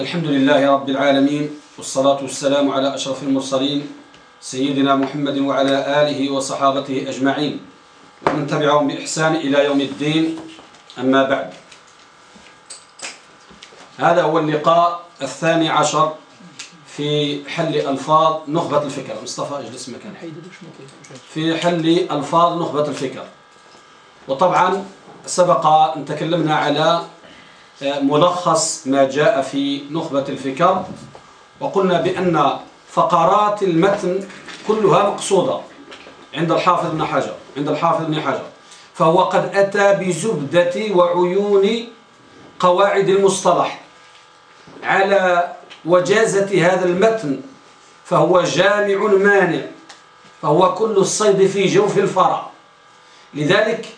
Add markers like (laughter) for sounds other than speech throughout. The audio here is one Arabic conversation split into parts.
الحمد لله رب العالمين والصلاة والسلام على أشرف المرسلين سيدنا محمد وعلى آله وصحابته أجمعين. ومن تبعهم بإحسان إلى يوم الدين أما بعد. هذا هو اللقاء الثاني عشر في حل ألفاظ نخبة الفكر. مصطفى اجلس مكان في حل ألفاظ نخبة الفكر. وطبعا سبق أن تكلمنا على ملخص ما جاء في نخبة الفكر وقلنا بأن فقرات المتن كلها مقصودة عند الحافظ ابن حجر عند الحافظ ابن حجر. فهو قد أتى بزبدة وعيون قواعد المصطلح على وجازة هذا المتن فهو جامع مانع فهو كل الصيد في جوف الفرع. لذلك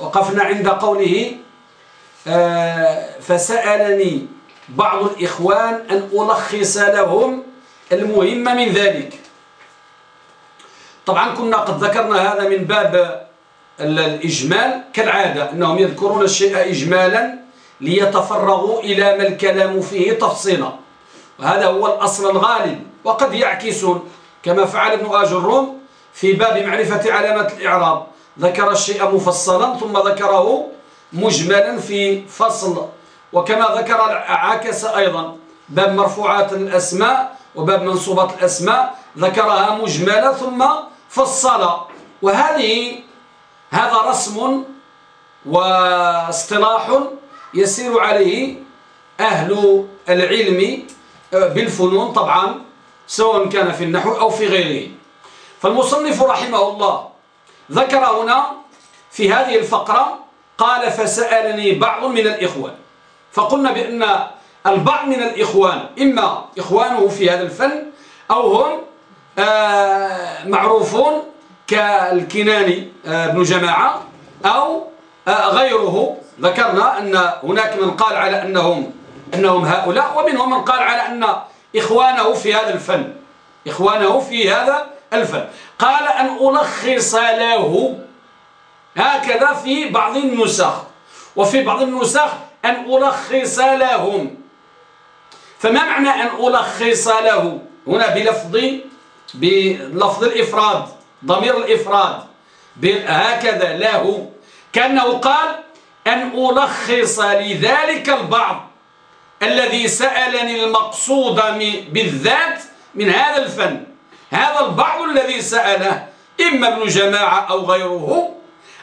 وقفنا عند قوله فسألني بعض الإخوان أن ألخص لهم المهم من ذلك. طبعا كنا قد ذكرنا هذا من باب الإجمال كالعادة أنهم يذكرون الشيء إجمالا ليتفرغوا إلى ما الكلام فيه تفصيلا. وهذا هو الأصل الغالب وقد يعكسون كما فعل ابن آجروم في باب معرفة علامات الإعراب. ذكر الشيء مفصلا ثم ذكره مجملا في فصل. وكما ذكر عكس أيضا باب مرفوعات الأسماء وباب منصوبات الأسماء ذكرها مجملة ثم فصل وهذه هذا رسم واصطلاح يسير عليه أهل العلم آه، بالفنون طبعا سواء كان في النحو أو في غيره. فالمصنف رحمه الله ذكر هنا في هذه الفقرة قال فسألني بعض من الإخوان. فقلنا بأن البعض من الإخوان إما إخوانه في هذا الفن أو هم آه، معروفون كالكناني آه، بن جماعة أو آه، غيره. ذكرنا أن هناك من قال على أنهم أنهم هؤلاء ومنهم من قال على أن إخوانه في هذا الفن. إخوانه في هذا الفن. قال أن ألخص له هكذا في بعض النسخ. وفي بعض النسخ أن ألخص لهم. فما معنى أن ألخص له؟ هنا بلفظ بلفظ الإفراد ضمير الإفراد. هكذا له. كأنه قال أن ألخص لذلك البعض الذي سألني المقصود بالذات من هذا الفن. هذا البعض الذي سأله إما ابن جماعة أو غيره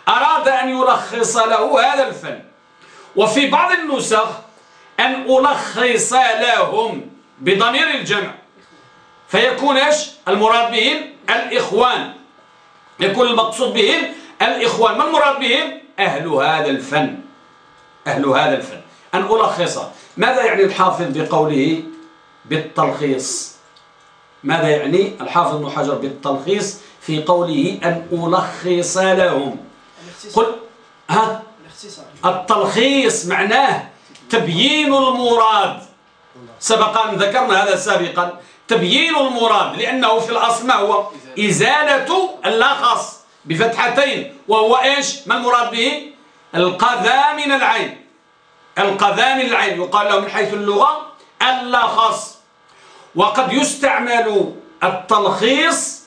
أراد أن يلخص له هذا الفن. وفي بعض النسخ أن ألخص لهم بضمير الجمع. فيكون إيش؟ المراد بهم الإخوان. يكون المقصود بهم الإخوان. ما المراد بهم؟ أهل هذا الفن. أهل هذا الفن. أن ألخص. ماذا يعني الحافظ بقوله بالتلخيص؟ ماذا يعني الحافظ ابن حجر بالتلخيص في قوله أن ألخص لهم؟ قل ها؟ التلخيص معناه تبيين المراد. سبق أن ذكرنا هذا سابقا. تبيين المراد لأنه في الأصل ما هو؟ إزالة. اللخص بفتحتين وهو إيش؟ ما المراد به؟ القذى من العين. القذى من العين يقال له من حيث اللغة اللخص وقد يستعمل التلخيص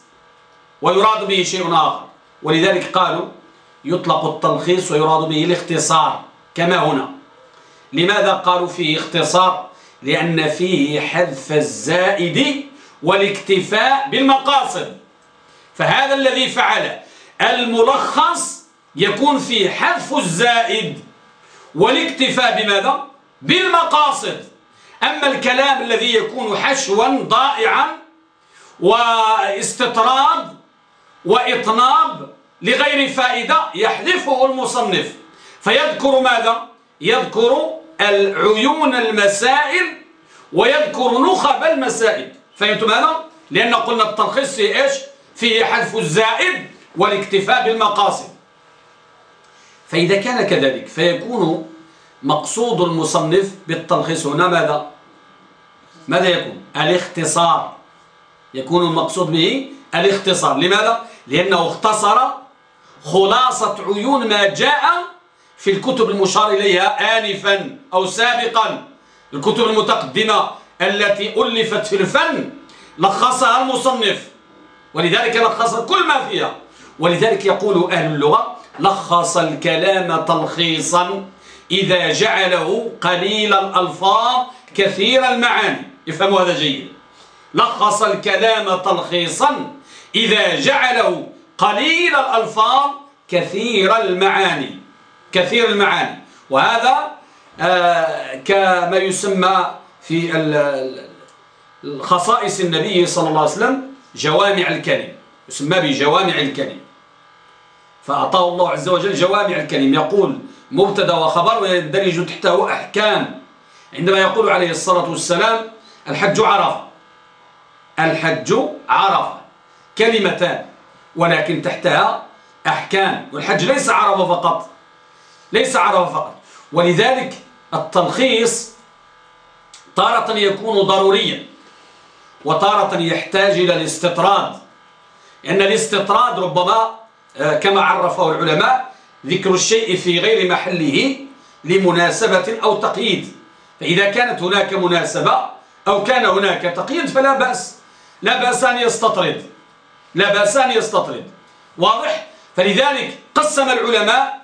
ويراد به شيء آخر. ولذلك قالوا يطلق التلخيص ويراد به الاختصار كما هنا. لماذا قالوا فيه اختصار؟ لأن فيه حذف الزائد والاكتفاء بالمقاصد. فهذا الذي فعله الملخص يكون فيه حذف الزائد والاكتفاء بماذا؟ بالمقاصد. أما الكلام الذي يكون حشوا ضائعا واستطراد وإطناب لغير فائدة يحذفه المصنف فيذكر ماذا؟ يذكر العيون المسائل ويذكر نخب المسائل فهمتم هذا؟ لأن قلنا التلخيص في إيش؟ فيه حذف الزائد والاكتفاء بالمقاصد فإذا كان كذلك فيكون مقصود المصنف بالتلخيص هنا ماذا؟ ماذا يكون؟ الاختصار يكون المقصود به الاختصار لماذا؟ لأنه اختصر خلاصة عيون ما جاء في الكتب المشار إليها آنفا أو سابقا. الكتب المتقدمة التي ألفت في الفن لخصها المصنف. ولذلك لخص كل ما فيها. ولذلك يقول أهل اللغة لخص الكلام تلخيصا إذا جعله قليل الألفاظ كثير المعاني. يفهموا هذا جيد. لخص الكلام تلخيصا إذا جعله قليل الألفاظ كثير المعاني. كثير المعاني. وهذا آه كما يسمى في الخصائص النبي صلى الله عليه وسلم جوامع الكلم. يسمى بجوامع الكلم. فأعطاه الله عز وجل جوامع الكلم. يقول مبتدا وخبر ويندرج تحته أحكام. عندما يقول عليه الصلاة والسلام الحج عرفة. الحج عرفة. كلمتان. ولكن تحتها أحكام والحج ليس عرفة فقط. ليس عرفة فقط. ولذلك التلخيص تارة يكون ضروريا وتارة يحتاج إلى الاستطراد. لأن الاستطراد ربما آه، كما عرفه العلماء ذكر الشيء في غير محله لمناسبة أو تقييد. فإذا كانت هناك مناسبة أو كان هناك تقييد فلا بأس. لا بأس أن يستطرد. لا بأس أن يستطرد. واضح؟ فلذلك قسم العلماء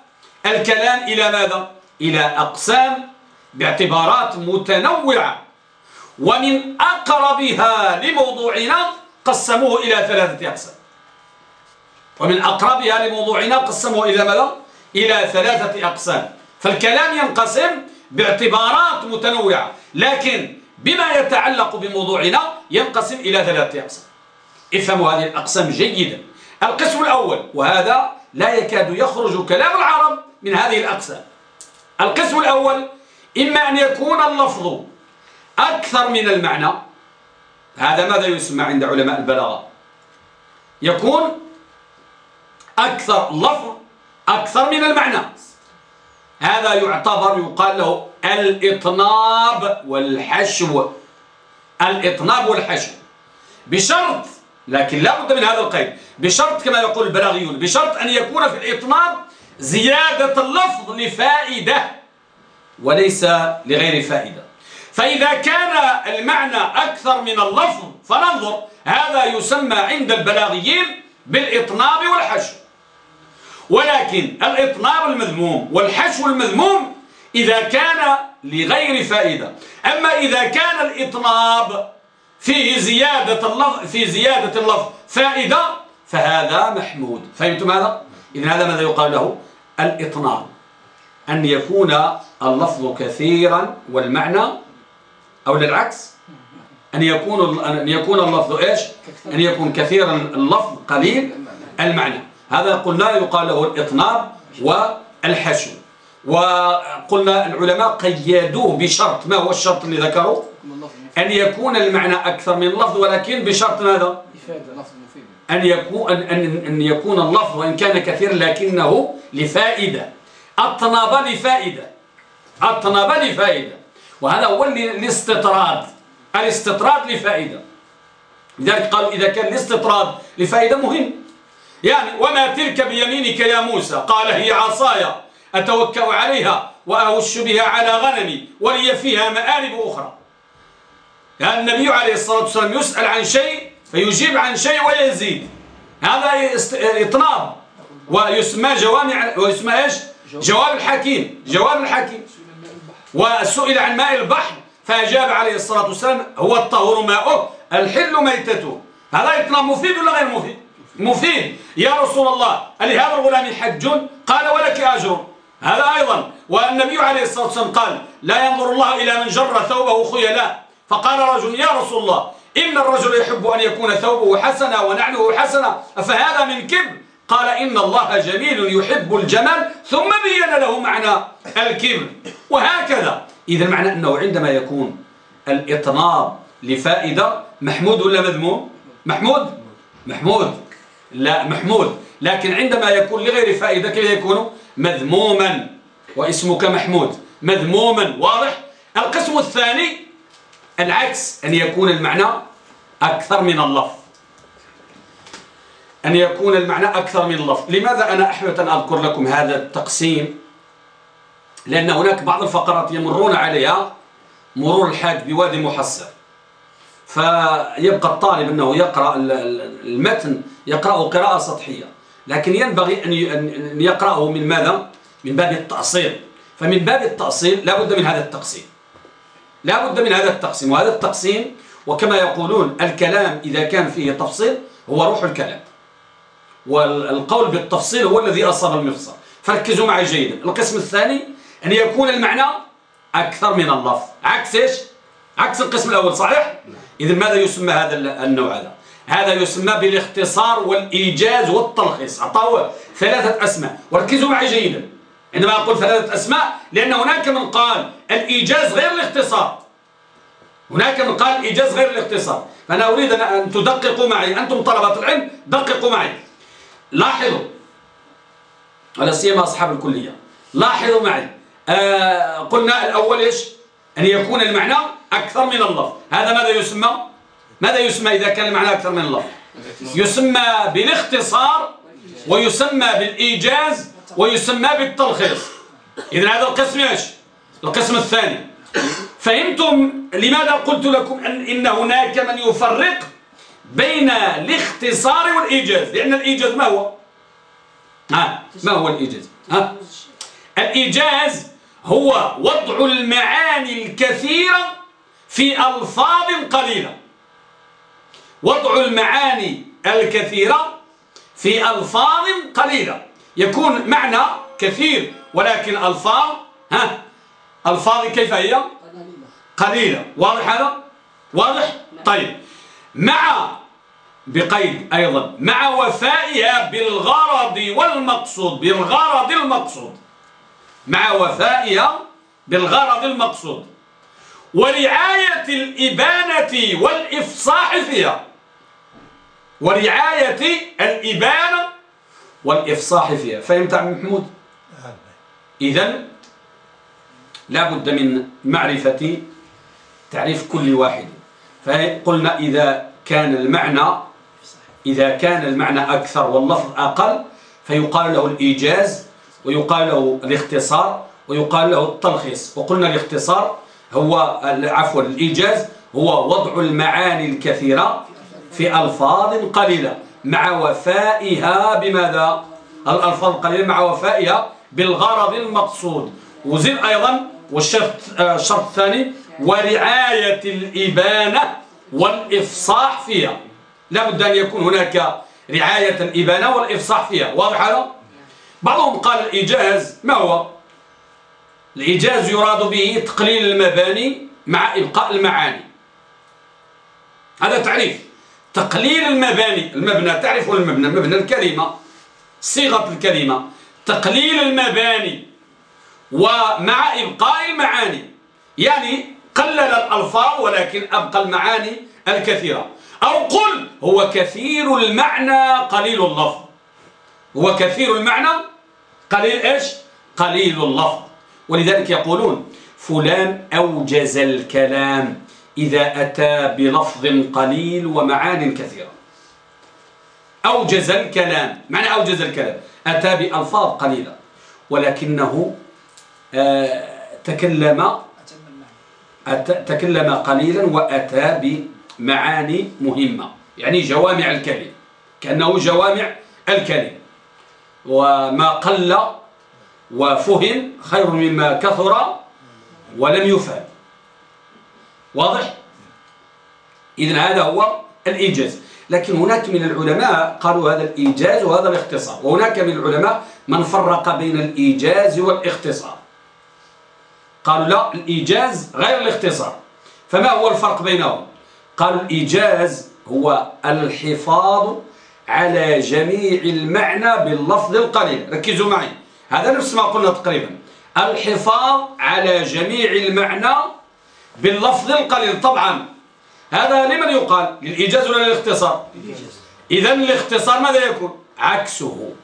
الكلام إلى ماذا؟ إلى أقسام باعتبارات متنوعة. ومن أقربها لموضوعنا قسموه إلى ثلاثة أقسام. ومن أقربها لموضوعنا قسموه إلى ماذا؟ إلى ثلاثة أقسام. فالكلام ينقسم باعتبارات متنوعة. لكن بما يتعلق بموضوعنا ينقسم إلى ثلاثة أقسام. افهموا هذه الأقسام جيدا. القسم الأول وهذا لا يكاد يخرج كلام العرب من هذه الأقسام. القسم الأول إما أن يكون اللفظ أكثر من المعنى هذا ماذا يسمى عند علماء البلاغة؟ يكون أكثر لفظ أكثر من المعنى. هذا يعتبر يقال له الإطناب والحشو. الإطناب والحشو. بشرط لكن لا بد من هذا القيد. بشرط كما يقول البلاغيون بشرط أن يكون في الإطناب زيادة اللفظ لفائدة وليس لغير فائدة. فإذا كان المعنى أكثر من اللفظ فننظر هذا يسمى عند البلاغيين بالإطناب والحشو. ولكن الإطناب المذموم والحشو المذموم إذا كان لغير فائدة. أما إذا كان الإطناب فيه زيادة اللفظ في زيادة اللفظ. فائدة فهذا محمود. فهمتم هذا؟ إذن هذا ماذا يقال له؟ الإطناب أن يكون اللفظ كثيرا والمعنى أو للعكس؟ أن يكون أن يكون اللفظ إيش؟ أن يكون كثيرا اللفظ قليل المعنى. هذا قلنا يقال له الإطناب والحشو. وقلنا العلماء قيدوه بشرط ما هو الشرط اللي ذكروا؟ أن يكون المعنى أكثر من اللفظ ولكن بشرط ماذا؟ أن يكون أن أن يكون اللفظ وإن كان كثير لكنه لفائدة. أطنب لفائدة. أطنب لفائدة. وهذا هو الاستطراد. الاستطراد لفائدة. لذلك قالوا إذا كان الاستطراد لفائدة مهم. يعني وما تلك بيمينك يا موسى؟ قال هي عصاي أتوكأ عليها وأهش بها على غنمي ولي فيها مآرب أخرى. النبي عليه الصلاة والسلام يسأل عن شيء فيجيب عن شيء ويزيد. هذا إطناب. ويسمى جوامع ويسمى إيش؟ جواب الحكيم. جواب الحكيم. وسئل عن ماء البحر فأجاب عليه الصلاة والسلام هو الطهور ماؤه الحل ميتته. هذا إطناب مفيد ولا غير مفيد؟ مفيد. يا رسول الله هذا الغلام حج؟ قال ولك أجر. هذا أيضا. والنبي عليه الصلاة والسلام قال لا ينظر الله إلى من جر ثوبه خيلا فقال رجل يا رسون الله إن الرجل يحب أن يكون ثوبه حسنا ونعله حسنا فهذا من كبر؟ قال إن الله جميل يحب الجمال ثم بين له معنى الكبر. وهكذا. إذا معنى أنه عندما يكون الإطناب لفائدة محمود ولا مذموم؟ محمود؟ محمود. لا محمود. لكن عندما يكون لغير فائدة كيف يكون؟ مذموما. واسمك محمود. مذموما واضح؟ القسم الثاني العكس أن يكون المعنى أكثر من اللفظ. أن يكون المعنى أكثر من اللفظ. لماذا أنا أحبت أن أذكر لكم هذا التقسيم؟ لأن هناك بعض الفقرات يمرون عليها مرور الحاج بوادي محصر فيبقى الطالب أنه يقرأ المتن يقرأه قراءة سطحية. لكن ينبغي أن يقرأه من ماذا؟ من باب التأصيل. فمن باب التأصيل لا بد من هذا التقسيم. لا بد من هذا التقسيم وهذا التقسيم وكما يقولون الكلام إذا كان فيه تفصيل هو روح الكلام. والقول بالتفصيل هو الذي أصاب المفصل فركزوا معي جيدا. القسم الثاني أن يكون المعنى أكثر من اللفظ. عكس إيش؟ عكس القسم الأول صحيح؟ إذا ماذا يسمى هذا النوع هذا؟ هذا يسمى بالاختصار والإيجاز والتلخيص. أعطاه ثلاثة أسماء. وركزوا معي جيدا. عندما أقول ثلاثة أسماء لأن هناك من قال الإيجاز غير الاختصار هناك من قال الإيجاز غير الاختصار فأنا أريد أن تدققوا معي. أنتم طلبة العلم دققوا معي. لاحظوا على سيما أصحاب الكلية. لاحظوا معي. آه قلنا الأول إيش؟ أن يكون المعنى أكثر من اللفظ. هذا ماذا يسمى؟ ماذا يسمى إذا كان المعنى أكثر من اللفظ؟ يسمى بالاختصار ويسمى بالإيجاز ويسمى بالتلخيص. إذا هذا القسم إيش؟ القسم الثاني. فهمتم لماذا قلت لكم أن إن هناك من يفرق بين الاختصار والإيجاز؟ لأن الإيجاز ما هو؟ ها ما هو الإيجاز؟ ها؟ الإيجاز هو وضع المعاني الكثيرة في ألفاظ قليلة. وضع المعاني الكثيرة في ألفاظ قليلة. يكون معنى كثير ولكن ألفاظ ها؟ ألفاظ كيف هي؟ قليلة. واضح هذا؟ واضح؟ طيب. مع بقيد أيضا مع وفائها بالغرض والمقصود بالغرض المقصود. مع وفائها بالغرض المقصود. ورعاية الإبانة والإفصاح فيها. ورعاية الإبانة والإفصاح فيها. فهمت عم محمود إذن لا بد من معرفة تعريف كل واحد. فقلنا إذا كان المعنى إذا كان المعنى أكثر واللفظ أقل فيقال له الإيجاز ويقال له الاختصار ويقال له التلخيص. وقلنا الاختصار هو عفوا الإيجاز هو وضع المعاني الكثيرة في ألفاظ قليلة. مع وفائها بماذا؟ الألفاظ القليلة مع وفائها بالغرض المقصود. وزد أيضا والشرط الشرط الثاني ورعاية الإبانة والإفصاح فيها. لا بد أن يكون هناك رعاية الإبانة والإفصاح فيها. واضح هذا؟ بعضهم قال الإيجاز ما هو؟ الإيجاز يراد به تقليل المباني مع إبقاء المعاني. هذا تعريف. تقليل المباني. المبنى تعرفون المبنى مبنى الكلمة صيغة الكلمة. تقليل المباني ومع إبقاء المعاني. يعني قلل الألفاظ ولكن أبقى المعاني الكثيرة. أو قل هو كثير المعنى قليل اللفظ. هو كثير المعنى قليل إيش؟ قليل اللفظ. ولذلك يقولون فلان أوجز الكلام. إذا أتى بلفظ قليل ومعان كثيرة. أوجز الكلام. معنى أوجز الكلام. أتى بألفاظ قليلة. ولكنه آه تكلم تكلم قليلا وأتى بمعاني مهمة. يعني جوامع الكلم كأنه جوامع الكلم وما قل وفهم خير مما كثر ولم يفهم. واضح؟ إذن هذا هو الإيجاز لكن هناك من العلماء قالوا هذا الإيجاز وهذا الاختصار. وهناك من العلماء من فرق بين الإيجاز والاختصار. قالوا لا الإيجاز غير الاختصار. فما هو الفرق بينهم؟ قالوا الإيجاز هو الحفاظ على جميع المعنى باللفظ القليل. ركزوا معي. هذا نفس ما قلنا تقريبا. الحفاظ على جميع المعنى باللفظ القليل. طبعا. هذا لمن يقال؟ للإيجاز ولا للاختصار؟ إذا الاختصار ماذا يكون؟ عكسه.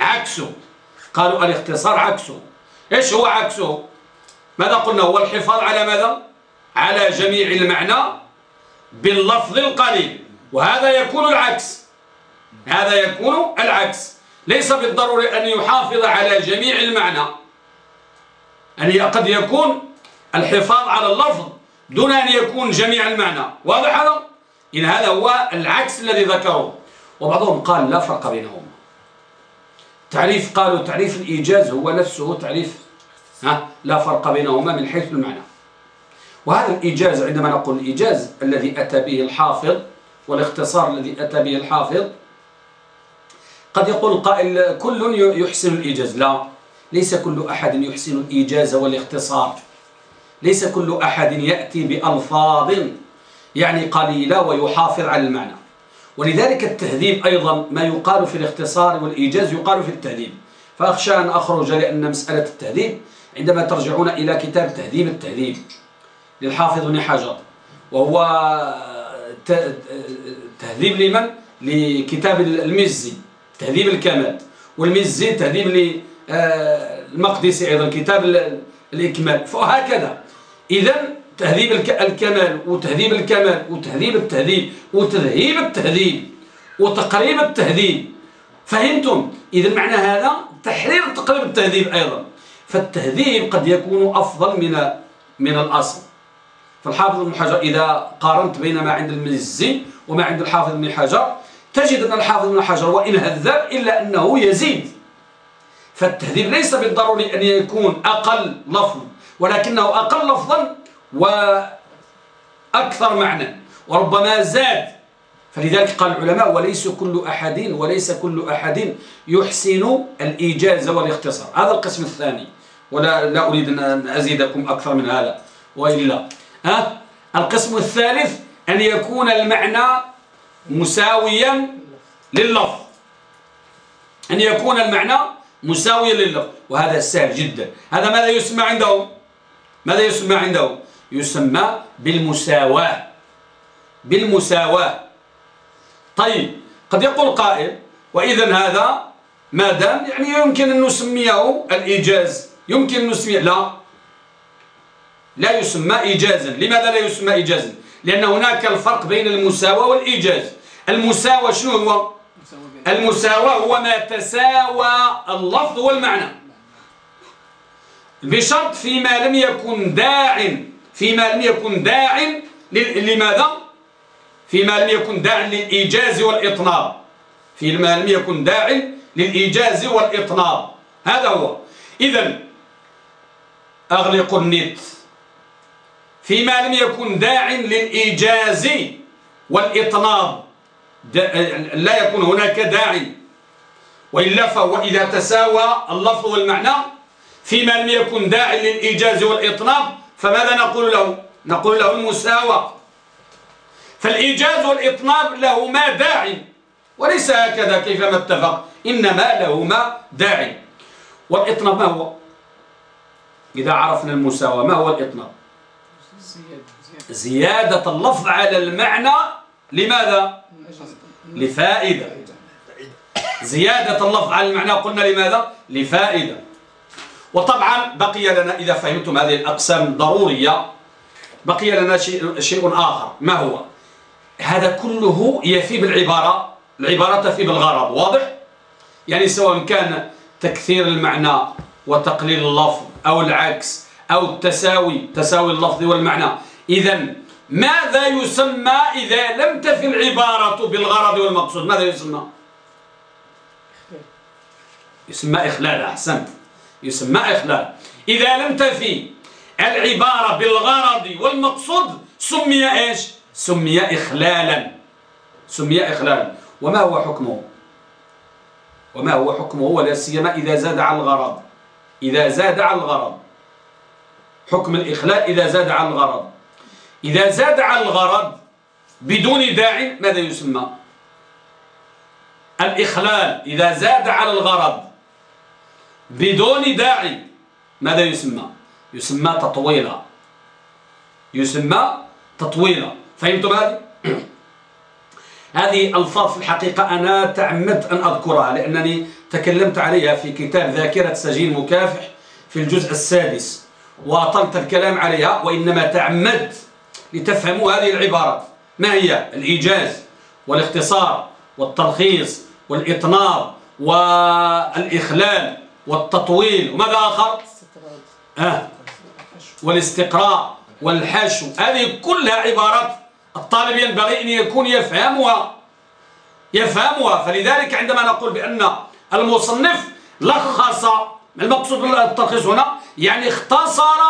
عكسه. قالوا الاختصار عكسه. إيش هو عكسه؟ ماذا قلنا؟ هو الحفاظ على ماذا؟ على جميع المعنى باللفظ القليل. وهذا يكون العكس. هذا يكون العكس. ليس بالضروري أن يحافظ على جميع المعنى. أن قد يكون الحفاظ على اللفظ دون أن يكون جميع المعنى. واضح هذا؟ إن هذا هو العكس الذي ذكره. وبعضهم قال لا فرق بينهما. تعريف قالوا تعريف الإيجاز هو نفسه تعريف ها لا فرق بينهما من حيث المعنى. وهذا الإيجاز عندما نقول الإيجاز الذي أتى به الحافظ والاختصار الذي أتى به الحافظ قد يقول قائل كل يحسن الإيجاز. لا ليس كل أحد يحسن الإيجاز والاختصار. ليس كل أحد يأتي بألفاظ يعني قليلة ويحافظ على المعنى. ولذلك التهذيب أيضا ما يقال في الاختصار والإيجاز يقال في التهذيب. فأخشى أن أخرج لأن مسألة التهذيب. عندما ترجعون إلى كتاب تهذيب التهذيب للحافظ بن حجر وهو تهذيب لمن؟ لكتاب المزي تهذيب الكمال. والمزي تهذيب للمقدسي أيضا كتاب الإكمال. فهكذا. إذا تهذيب الكمال وتهذيب الكمال وتهذيب التهذيب وتذهيب التهذيب وتقريب التهذيب. فهمتم؟ إذا معنى هذا تحرير تقريب التهذيب أيضا. فالتهذيب قد يكون أفضل من من الأصل. فالحافظ ابن حجر إذا قارنت بين ما عند المزي وما عند الحافظ ابن حجر تجد أن الحافظ ابن حجر وإن هذب إلا أنه يزيد. فالتهذيب ليس بالضروري أن يكون أقل لفظ. ولكنه أقل لفظا وأكثر معنى وربما زاد. فلذلك قال العلماء وليس كل أحد وليس كل أحد يحسن الإيجاز والاختصار. هذا القسم الثاني. ولا لا أريد أن أزيدكم أكثر من هذا. وإلا. ها؟ القسم الثالث أن يكون المعنى مساويا لللفظ أن يكون المعنى مساويا لللفظ وهذا سهل جدا. هذا ماذا يسمى عندهم؟ ماذا يسمى عندهم يسمى بالمساواة. بالمساواة. طيب قد يقول قائل وإذا هذا ما دام يعني يمكن أن نسميه الإيجاز. يمكن أن نسميه. لا. لا يسمى إيجازا. لماذا لا يسمى إيجازا؟ لأن هناك الفرق بين المساواة والإيجاز. المساواة شنو هو؟ المساواة هو ما تساوى اللفظ والمعنى. بشرط فيما لم يكن داع فيما لم يكن داع لماذا؟ فيما لم يكن داع للإيجاز والإطناب. فيما لم يكن داع للإيجاز والإطناب. هذا هو. إذا أغلق النت. فيما لم يكن داع للإيجاز والإطناب. لا يكون هناك داعي وإلا فهو إذا تساوى اللفظ والمعنى فيما لم يكن داع للإيجاز والإطناب فماذا نقول له؟ نقول له المساواة فالإيجاز والإطناب لهما داعي وليس هكذا كيفما اتفق. إنما لهما داعي والإطناب ما هو؟ إذا عرفنا المساواة ما هو الإطناب؟ زيادة اللفظ على المعنى لماذا؟ لفائدة. زيادة اللفظ على المعنى قلنا لماذا؟ لفائدة. وطبعا بقي لنا إذا فهمتم هذه الأقسام ضرورية بقي لنا شيء, شيء آخر. ما هو؟ هذا كله يفي بالعبارة العبارة تفي بالغرض واضح؟ يعني سواء كان تكثير المعنى وتقليل اللفظ أو العكس أو التساوي تساوي اللفظ والمعنى. إذا ماذا يسمى إذا لم تفي العبارة بالغرض والمقصود؟ ماذا يسمى؟ يسمى إخلال أحسنت. يسمى إخلال. إذا لم تفي العبارة بالغرض والمقصود سمي إيش؟ سمي إخلالا. سمي إخلالا. وما هو حكمه؟ وما هو حكمه؟ ولا سيما إذا زاد على الغرض. إذا زاد على الغرض. حكم الإخلال إذا زاد على الغرض. إذا زاد على الغرض بدون داع ماذا يسمى؟ الإخلال. إذا زاد على الغرض بدون داعي. ماذا يسمى؟ يسمى تطويلا يسمى تطويلا فهمتم هذه؟ (clears throat) هذه ألفاظ في الحقيقة أنا تعمدت أن أذكرها لأنني تكلمت عليها في كتاب ذاكرة سجين مكافح في الجزء السادس وأطلت الكلام عليها وإنما تعمدت لتفهموا هذه العبارات ما هي؟ الإيجاز والاختصار والتلخيص والإطناب والإخلال. والتطويل. وماذا آخر؟ آه. والاستقراء والحشو. هذه كلها عبارات الطالب ينبغي أن يكون يفهمها. يفهمها. فلذلك عندما نقول بأن المصنف لخص المقصود بالتلخيص هنا يعني اختصر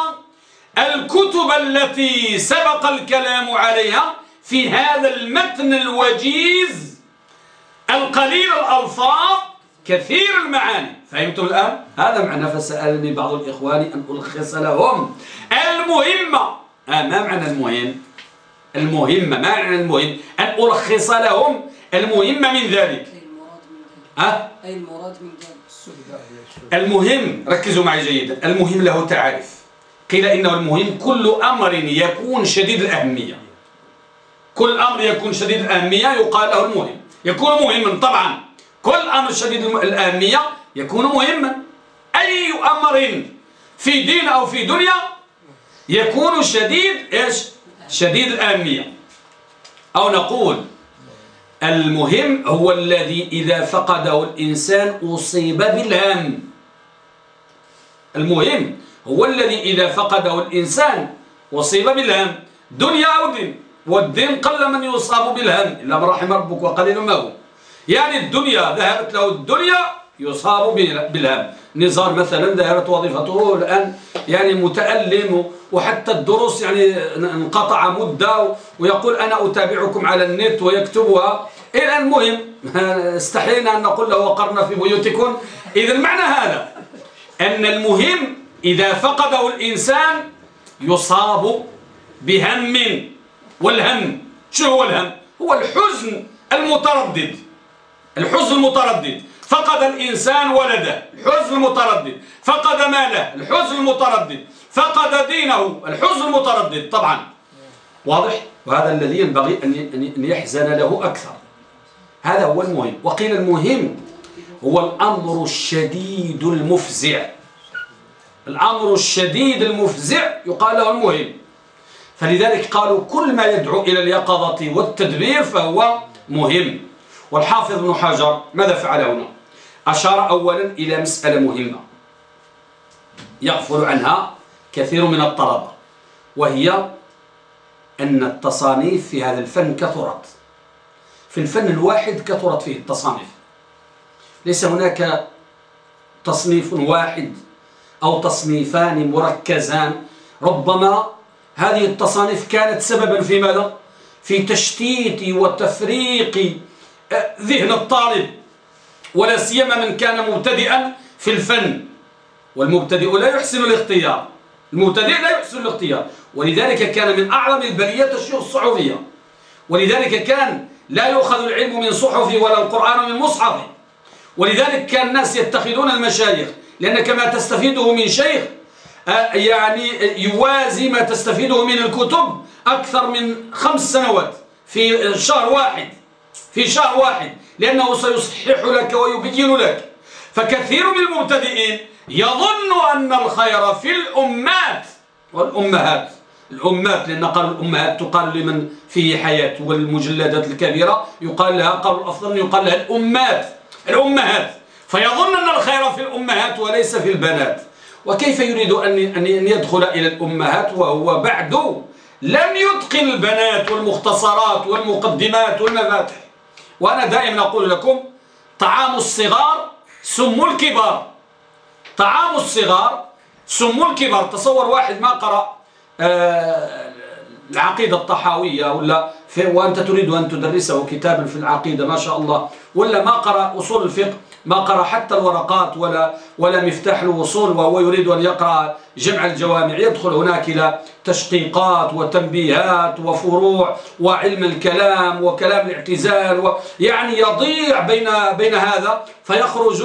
الكتب التي سبق الكلام عليها في هذا المتن الوجيز القليل الألفاظ كثير المعاني. فهمتم الآن؟ هذا معنى فسألني بعض الإخوان أن ألخص لهم. المهمة آه ما معنى المهم؟ المهمة ما معنى المهم؟ أن ألخص لهم. المهمة من ذلك. ها؟ أي المراد من ذلك؟ المهم ركزوا معي جيدا. المهم له تعريف قيل إنه المهم كل أمر يكون شديد الأهمية. كل أمر يكون شديد الأهمية يقال له المهم. يكون مهما طبعا. كل أمر شديد الأهمية يكون مهما. أي أمر في دين أو في دنيا يكون شديد إيش؟ شديد الأهمية. أو نقول المهم هو الذي إذا فقده الإنسان أصيب بالهم. المهم هو الذي إذا فقده الإنسان أصيب بالهم. دنيا أو دين والدين قل من يصاب بالهم. إلا من رحم ربك وقليل ما هو. يعني الدنيا ذهبت له الدنيا يصاب بالهم. نزار مثلا ذهبت وظيفته الآن يعني متألم وحتى الدروس يعني انقطع مدة ويقول أنا أتابعكم على النت ويكتبها. إلى المهم (laughs) استحينا أن نقول له وقرنا في بيوتكم. إذا المعنى هذا أن المهم إذا فقده الإنسان يصاب بهم والهم. شو هو الهم؟ هو الحزن المتردد. الحزن المتردد. فقد الإنسان ولده. الحزن المتردد. فقد ماله. الحزن المتردد. فقد دينه. الحزن المتردد. طبعا. واضح؟ وهذا الذي ينبغي أن يحزن له أكثر. هذا هو المهم. وقيل المهم هو الأمر الشديد المفزع. الأمر الشديد المفزع يقال له المهم. فلذلك قالوا كل ما يدعو إلى اليقظة والتدبير فهو مهم. والحافظ ابن حجر ماذا فعل هنا أشار أولا إلى مسألة مهمة. يغفل عنها كثير من الطلبة وهي أن التصانيف في هذا الفن كثرت. في الفن الواحد كثرت فيه التصانيف. ليس هناك تصنيف واحد أو تصنيفان مركزان. ربما هذه التصانيف كانت سببا في ماذا؟ في تشتيت وتفريق ذهن الطالب ولا سيما من كان مبتدئا في الفن. والمبتدئ لا يحسن الاختيار. المبتدئ لا يحسن الاختيار. ولذلك كان من أعظم البليات الشيوخ الصحفية. ولذلك كان لا يؤخذ العلم من صحف ولا القرآن من مصحف ولذلك كان الناس يتخذون المشايخ. لأنك ما تستفيده من شيخ آه، يعني يوازي ما تستفيده من الكتب أكثر من خمس سنوات في شهر واحد. في شهر واحد لأنه سيصحح لك ويبين لك. فكثير من المبتدئين يظن أن الخير في الأمات والأمهات. الأمات لأن قال الأمهات تقال لمن فيه حياة والمجلدات الكبيرة يقال لها قبل الأفضل يقال لها الأمات الأمهات. فيظن أن الخير في الأمهات وليس في البنات. وكيف يريد أن يدخل إلى الأمهات وهو بعد؟ لم يتقن البنات والمختصرات والمقدمات والمفاتح وأنا دائما أقول لكم طعام الصغار سم الكبار. طعام الصغار سم الكبار. تصور واحد ما قرأ آه، العقيدة الطحاوية ولا وأنت تريد أن تدرسه كتابا في العقيدة ما شاء الله ولا ما قرأ أصول الفقه. ما قرأ حتى الورقات ولا ولا مفتاح الوصول وهو يريد أن يقرأ جمع الجوامع. يدخل هناك إلى تشقيقات وتنبيهات وفروع وعلم الكلام وكلام الاعتزال يعني يضيع بين بين هذا فيخرج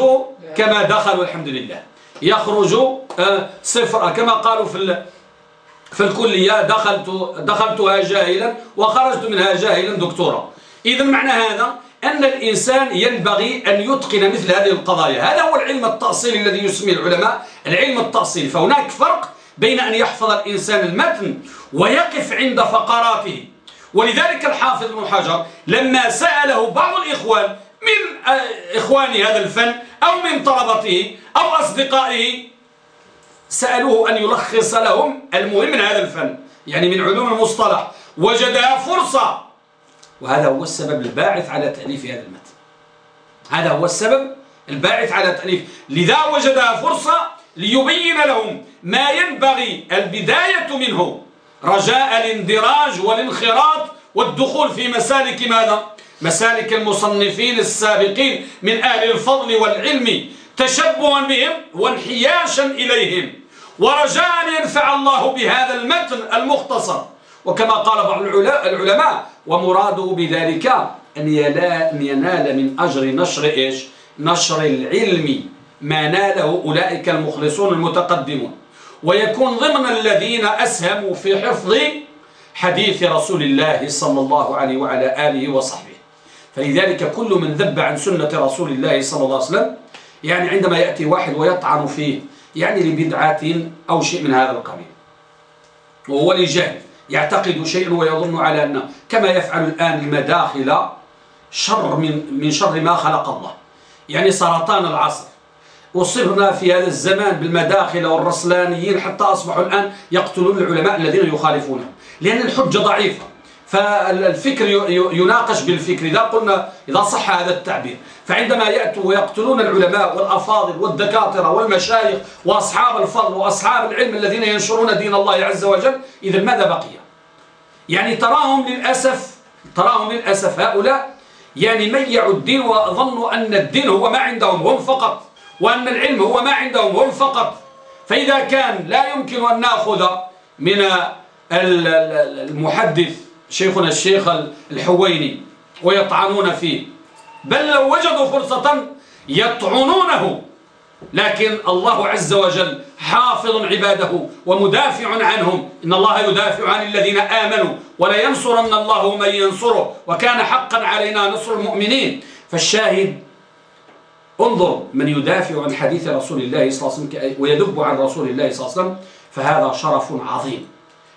كما دخل والحمد لله. يخرج آه، صفر. كما قالوا في في الكلية دخلت دخلتها جاهلا وخرجت منها جاهلا دكتورا. إذا معنى هذا أن الإنسان ينبغي أن يتقن مثل هذه القضايا. هذا هو العلم التأصيلي الذي يسميه العلماء. العلم التأصيلي فهناك فرق بين أن يحفظ الإنسان المتن ويقف عند فقراته. ولذلك الحافظ ابن حجر لما سأله بعض الإخوان من إخوان هذا الفن أو من طلبته أو أصدقائه سألوه أن يلخص لهم المهم من هذا الفن. يعني من علوم المصطلح. وجدها فرصة وهذا هو السبب الباعث على تأليف هذا المتن. هذا هو السبب الباعث على تأليف. لذا وجدها فرصة ليبين لهم ما ينبغي البداية منه رجاء الاندراج والانخراط والدخول في مسالك ماذا؟ مسالك المصنفين السابقين من أهل الفضل والعلم تشبها بهم وانحياشا إليهم. ورجاء أن ينفع الله بهذا المتن المختصر. وكما قال بعض العلماء ومراده بذلك أن ينال من أجر نشر إيش؟ نشر العلم ما ناله أولئك المخلصون المتقدمون. ويكون ضمن الذين أسهموا في حفظ حديث رسول الله صلى الله عليه وعلى آله وصحبه. فلذلك كل من ذب عن سنة رسول الله صلى الله عليه وسلم يعني عندما يأتي واحد ويطعن فيه يعني لبدعة أو شيء من هذا القبيل. وهو لجهل يعتقد شيء ويظن على أنه كما يفعل الآن المداخل شر من من شر ما خلق الله. يعني سرطان العصر. وصرنا في هذا الزمان بالمداخل والرسلانيين حتى أصبحوا الآن يقتلون العلماء الذين يخالفونهم. لأن الحجة ضعيفة. فالفكر يناقش بالفكر. إذا قلنا إذا صح هذا التعبير فعندما يأتوا ويقتلون العلماء والأفاضل والدكاترة والمشايخ وأصحاب الفضل وأصحاب العلم الذين ينشرون دين الله عز وجل إذا ماذا بقي؟ يعني تراهم للأسف تراهم للأسف هؤلاء يعني ميعوا الدين وظنوا أن الدين هو ما عندهم هم فقط وأن العلم هو ما عندهم هم فقط. فإذا كان لا يمكن أن نأخذ من المحدث شيخنا الشيخ الحويني ويطعنون فيه. بل لو وجدوا فرصة يطعنونه. لكن الله عز وجل حافظ عباده ومدافع عنهم. إن الله يدافع عن الذين آمنوا ولا ينصرن الله من ينصره. وكان حقا علينا نصر المؤمنين. فالشاهد انظر من يدافع عن حديث رسول الله صلى الله عليه وسلم ويدب عن رسول الله صلى الله عليه وسلم فهذا شرف عظيم.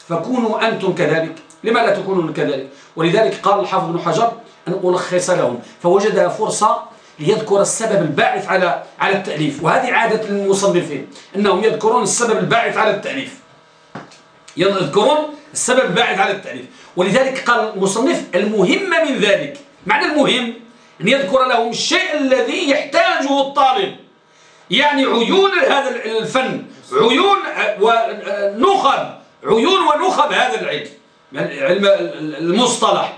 فكونوا أنتم كذلك لما لا تكونوا كذلك؟ ولذلك قال الحافظ بن حجر أن ألخص لهم فوجد فرصة ليذكر السبب الباعث على على التأليف. وهذه عادة المصنفين أنهم يذكرون السبب الباعث على التأليف. يذكرون السبب الباعث على التأليف. ولذلك قال المصنف المهم من ذلك معنى المهم أن يذكر لهم الشيء الذي يحتاجه الطالب. يعني عيون هذا الفن عيون ونخب عيون ونخب هذا العلم. علم المصطلح.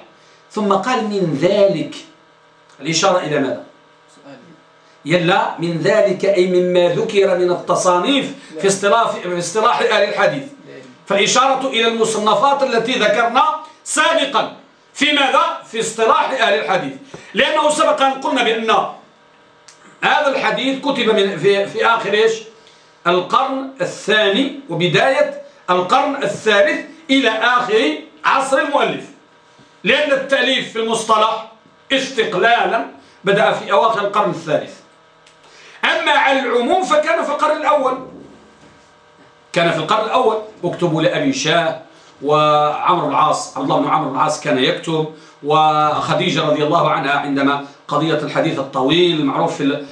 ثم قال من ذلك الإشارة إلى ماذا؟ يلا من ذلك أي مما ذكر من التصانيف في اصطلاح في اصطلاح أهل الحديث. فالإشارة إلى المصنفات التي ذكرنا سابقا. في ماذا؟ في اصطلاح أهل الحديث. لأنه سبق أن قلنا بأن هذا الحديث كتب من في, في آخر إيش؟ القرن الثاني وبداية القرن الثالث إلى آخر عصر المؤلف. لأن التأليف في المصطلح استقلالا بدأ في أواخر القرن الثالث. أما على العموم فكان في القرن الأول. كان في القرن الأول. اكتبوا لأبي شاه وعمر العاص الله بن عمرو العاص كان يكتب وخديجة رضي الله عنها عندما قضية الحديث الطويل المعروف في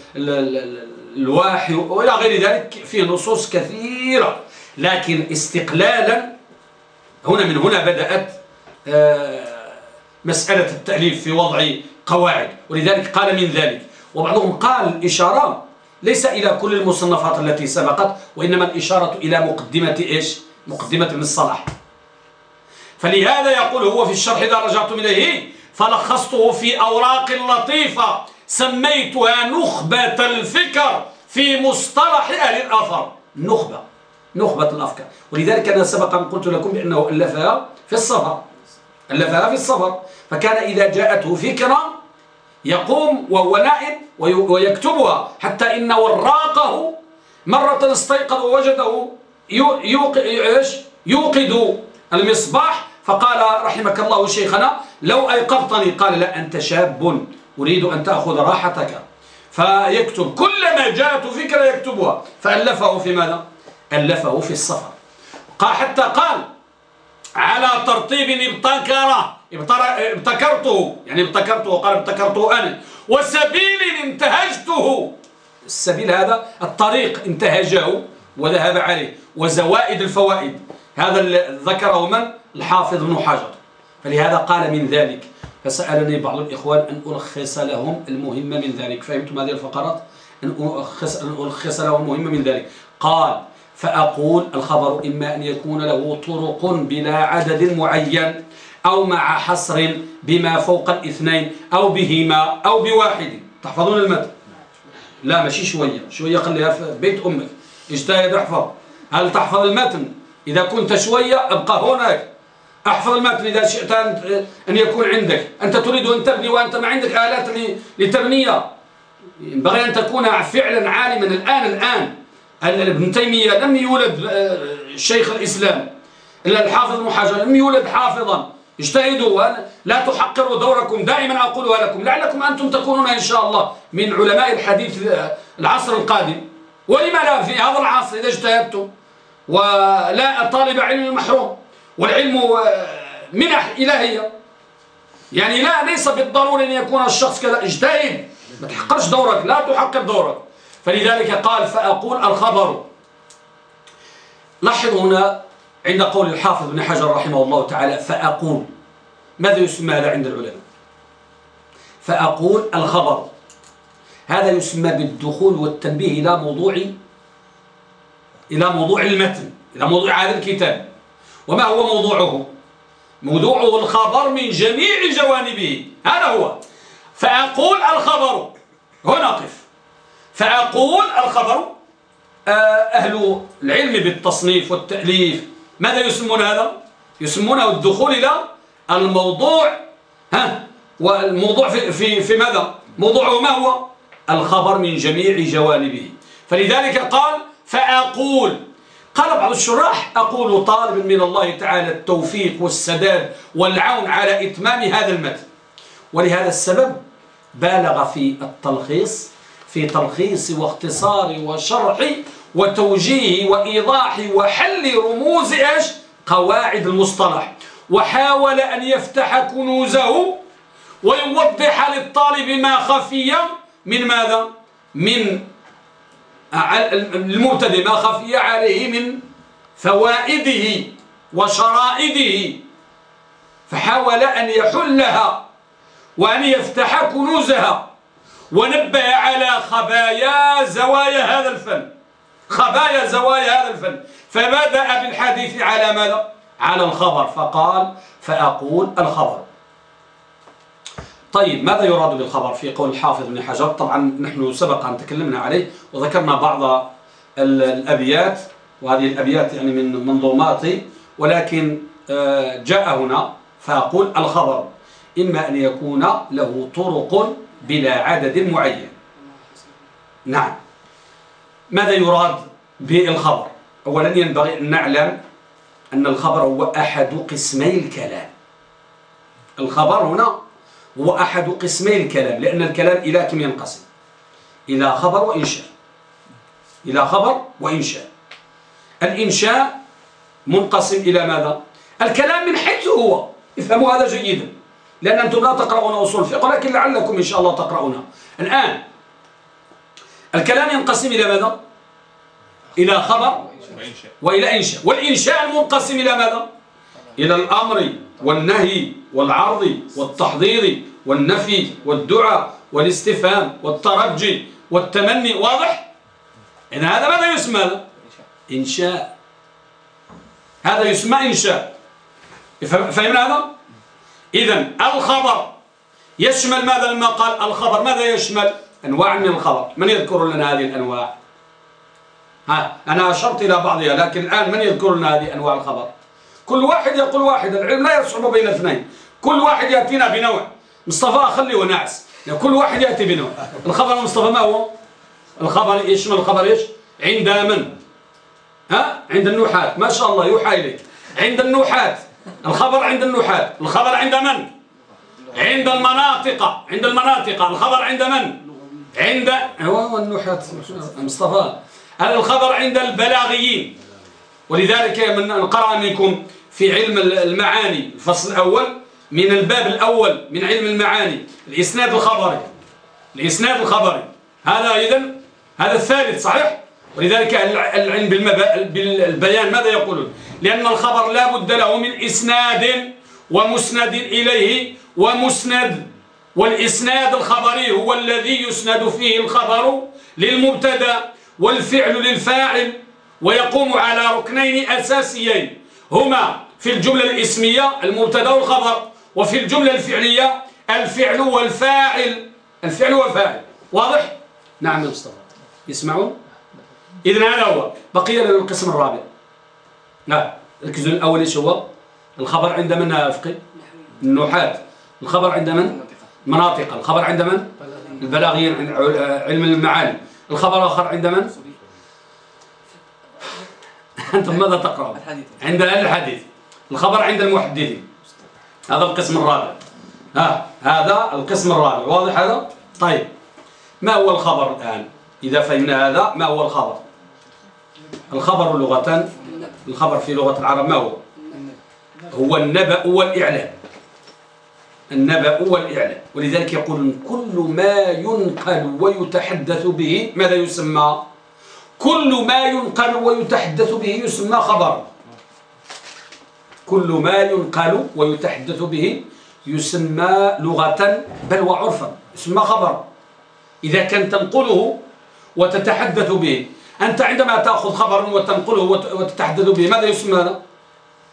الواحي وإلى غير ذلك فيه نصوص كثيرة. لكن استقلالا هنا من هنا بدأت آه، مسألة التأليف في وضع قواعد ولذلك قال من ذلك. وبعضهم قال الإشارة ليس إلى كل المصنفات التي سبقت وإنما الإشارة إلى مقدمة إيش؟ مقدمة ابن الصلاح. فلهذا يقول هو في الشرح إذا رجعتم إليه فلخصته في أوراق لطيفة سميتها نخبة الفكر في مصطلح أهل الأثر نخبة. نخبة الأفكار. ولذلك أنا سبقا قلت لكم بأنه ألفها في السفر ألفها في السفر فكان إذا جاءته فكرة يقوم وهو نائم ويكتبها حتى إن وراقه مرة استيقظ ووجده يوقد المصباح. فقال رحمك الله شيخنا لو أيقظتني قال لا أنت شاب أريد أن تأخذ راحتك. فيكتب كلما جاءت فكرة يكتبها. فألفه في ماذا؟ ألفه في السفر قال حتى قال على ترتيب ابتكره ابتكرته يعني ابتكرته قال ابتكرته أنا. وسبيل انتهجته. السبيل هذا الطريق انتهجه وذهب عليه. وزوائد الفوائد. هذا ذكره من؟ الحافظ ابن حجر. فلهذا قال من ذلك. فسألني بعض الإخوان أن ألخص لهم المهم من ذلك. فهمتم هذه الفقرات؟ أن ألخص, أن ألخص لهم المهم من ذلك. قال فأقول الخبر إما أن يكون له طرق بلا عدد معين أو مع حصر بما فوق الاثنين أو بهما أو بواحد. تحفظون المتن؟ لا ماشي شوية شوية خليها في بيت أمك. اجتهد احفظ. هل تحفظ المتن؟ إذا كنت شوية ابقى هناك. احفظ المتن إذا شئت أن يكون عندك. أنت تريد أن تبني وأنت ما عندك آلات لتبنية ينبغي أن تكون فعلا عالما الآن الآن. ابن تيمية لم يولد آه، شيخ الإسلام. إلا الحافظ محاجر لم يولد حافظا. اجتهدوا لا تحقروا دوركم. دائما أقولها لكم لعلكم أنتم تكونون إن شاء الله من علماء الحديث آه، العصر القادم. ولما لا في هذا العصر إذا اجتهدتم؟ ولا طالب علم محروم. والعلم آه، منح إلهية. يعني لا ليس بالضروري أن يكون الشخص كذا. اجتهد. ما تحقرش دورك. لا تحقر دورك. فلذلك قال فأقول الخبر. لاحظوا هنا عند قول الحافظ بن حجر رحمه الله تعالى فأقول. ماذا يسمى هذا عند العلماء؟ فأقول الخبر. هذا يسمى بالدخول والتنبيه إلى موضوع إلى موضوع المتن إلى موضوع هذا الكتاب. وما هو موضوعه؟ موضوعه الخبر من جميع جوانبه. هذا هو. فأقول الخبر. هنا قف فأقول الخبر آه، أهل العلم بالتصنيف والتأليف ماذا يسمون هذا؟ يسمونه الدخول إلى الموضوع ها؟ والموضوع في, في, في ماذا؟ موضوعه ما هو؟ الخبر من جميع جوانبه. فلذلك قال فأقول. قال بعض الشراح أقول طالب من الله تعالى التوفيق والسداد والعون على إتمام هذا المتن. ولهذا السبب بالغ في التلخيص في تلخيص واختصار وشرح وتوجيه وإيضاح وحل رموز إيش؟ قواعد المصطلح. وحاول أن يفتح كنوزه ويوضح للطالب ما خفي من ماذا؟ من المبتدئ ما خفي عليه من فوائده وشرائده. فحاول أن يحلها وأن يفتح كنوزها. ونبه على خبايا زوايا هذا الفن. خبايا زوايا هذا الفن. فبدأ بالحديث على ماذا؟ على الخبر. فقال فأقول الخبر. طيب ماذا يراد بالخبر في قول الحافظ بن حجر؟ طبعا نحن سبق أن تكلمنا عليه وذكرنا بعض الأبيات وهذه الأبيات يعني من منظوماتي ولكن آه، جاء هنا فأقول الخبر. إما أن يكون له طرق بلا عدد معين. نعم. ماذا يراد بالخبر أولا ينبغي أن نعلم أن الخبر هو أحد قسمي الكلام. الخبر هنا هو أحد قسمي الكلام لأن الكلام إلى كم ينقسم؟ إلى خبر وإنشاء. إلى خبر وإنشاء. الإنشاء منقسم إلى ماذا؟ الكلام من حيث هو. افهموا هذا جيدا. لأن أنتم لا تقرؤون أصول الفقه ولكن لعلكم إن شاء الله تقرؤونها الآن الكلام ينقسم إلى ماذا؟ إلى خبر وإلى إنشاء. والإنشاء المنقسم إلى ماذا؟ إلى الأمر والنهي والعرض والتحضير والنفي والدعاء والاستفهام والترجي والتمني. واضح؟ إن هذا ماذا يسمى؟ إنشاء. هذا يسمى إنشاء. فهمنا هذا؟ إذا الخبر. يشمل ماذا لما قال الخبر؟ ماذا يشمل؟ أنواع من الخبر. من يذكر لنا هذه الأنواع؟ ها أنا أشرت إلى بعضها لكن الآن من يذكر لنا هذه أنواع الخبر؟ كل واحد يقول واحد العلم لا يصعب بين اثنين. كل واحد يأتينا بنوع. مصطفى خلي ونعس يعني كل واحد يأتي بنوع. الخبر مصطفى ما هو؟ الخبر يشمل الخبر إيش؟ عند من؟ ها؟ عند النحات ما شاء الله يوحى إليك. عند النحات الخبر عند النحات الخبر عند من؟ عند المناطق. عند المناطق. الخبر عند من؟ عند هو النحات مصطفى. هذا الخبر عند البلاغيين. ولذلك من قرأ منكم في علم المعاني. الفصل الأول من الباب الأول من علم المعاني. الإسناد الخبري. الإسناد الخبري. هذا إذن هذا الثالث صحيح؟ ولذلك العلم بالبيان ماذا يقولون؟ لأن الخبر لا بد له من إسناد ومسند إليه ومسند والإسناد الخبري هو الذي يسند فيه الخبر للمبتدأ والفعل للفاعل ويقوم على ركنين أساسيين هما في الجملة الإسمية المبتدأ والخبر وفي الجملة الفعلية الفعل والفاعل الفعل والفاعل واضح؟ نعم مصطفى يسمعون؟ إذن هذا هو بقي لنا القسم الرابع لا ركزوا الأول إيش هو؟ الخبر عند من أفقي؟ النحاة الخبر عند من؟ مناطق الخبر عند من؟ البلاغيين علم المعاني الخبر الآخر عند من؟ (laughs) أنتم ماذا تقرأ؟ عند أهل الحديث الخبر عند المحدثين هذا القسم الرابع ها هذا القسم الرابع واضح هذا؟ طيب ما هو الخبر الآن؟ إذا فهمنا هذا ما هو الخبر؟ الخبر لغة الخبر في لغة العرب ما هو؟ هو النبأ والإعلام النبأ والإعلام ولذلك يقولون كل ما ينقل ويتحدث به ماذا يسمى؟ كل ما ينقل ويتحدث به يسمى خبر. كل ما ينقل ويتحدث به يسمى لغة بل وعرفا يسمى خبر. إذا كان تنقله وتتحدث به أنت عندما تأخذ خبرا وتنقله وتتحدث به ماذا يسمى هذا؟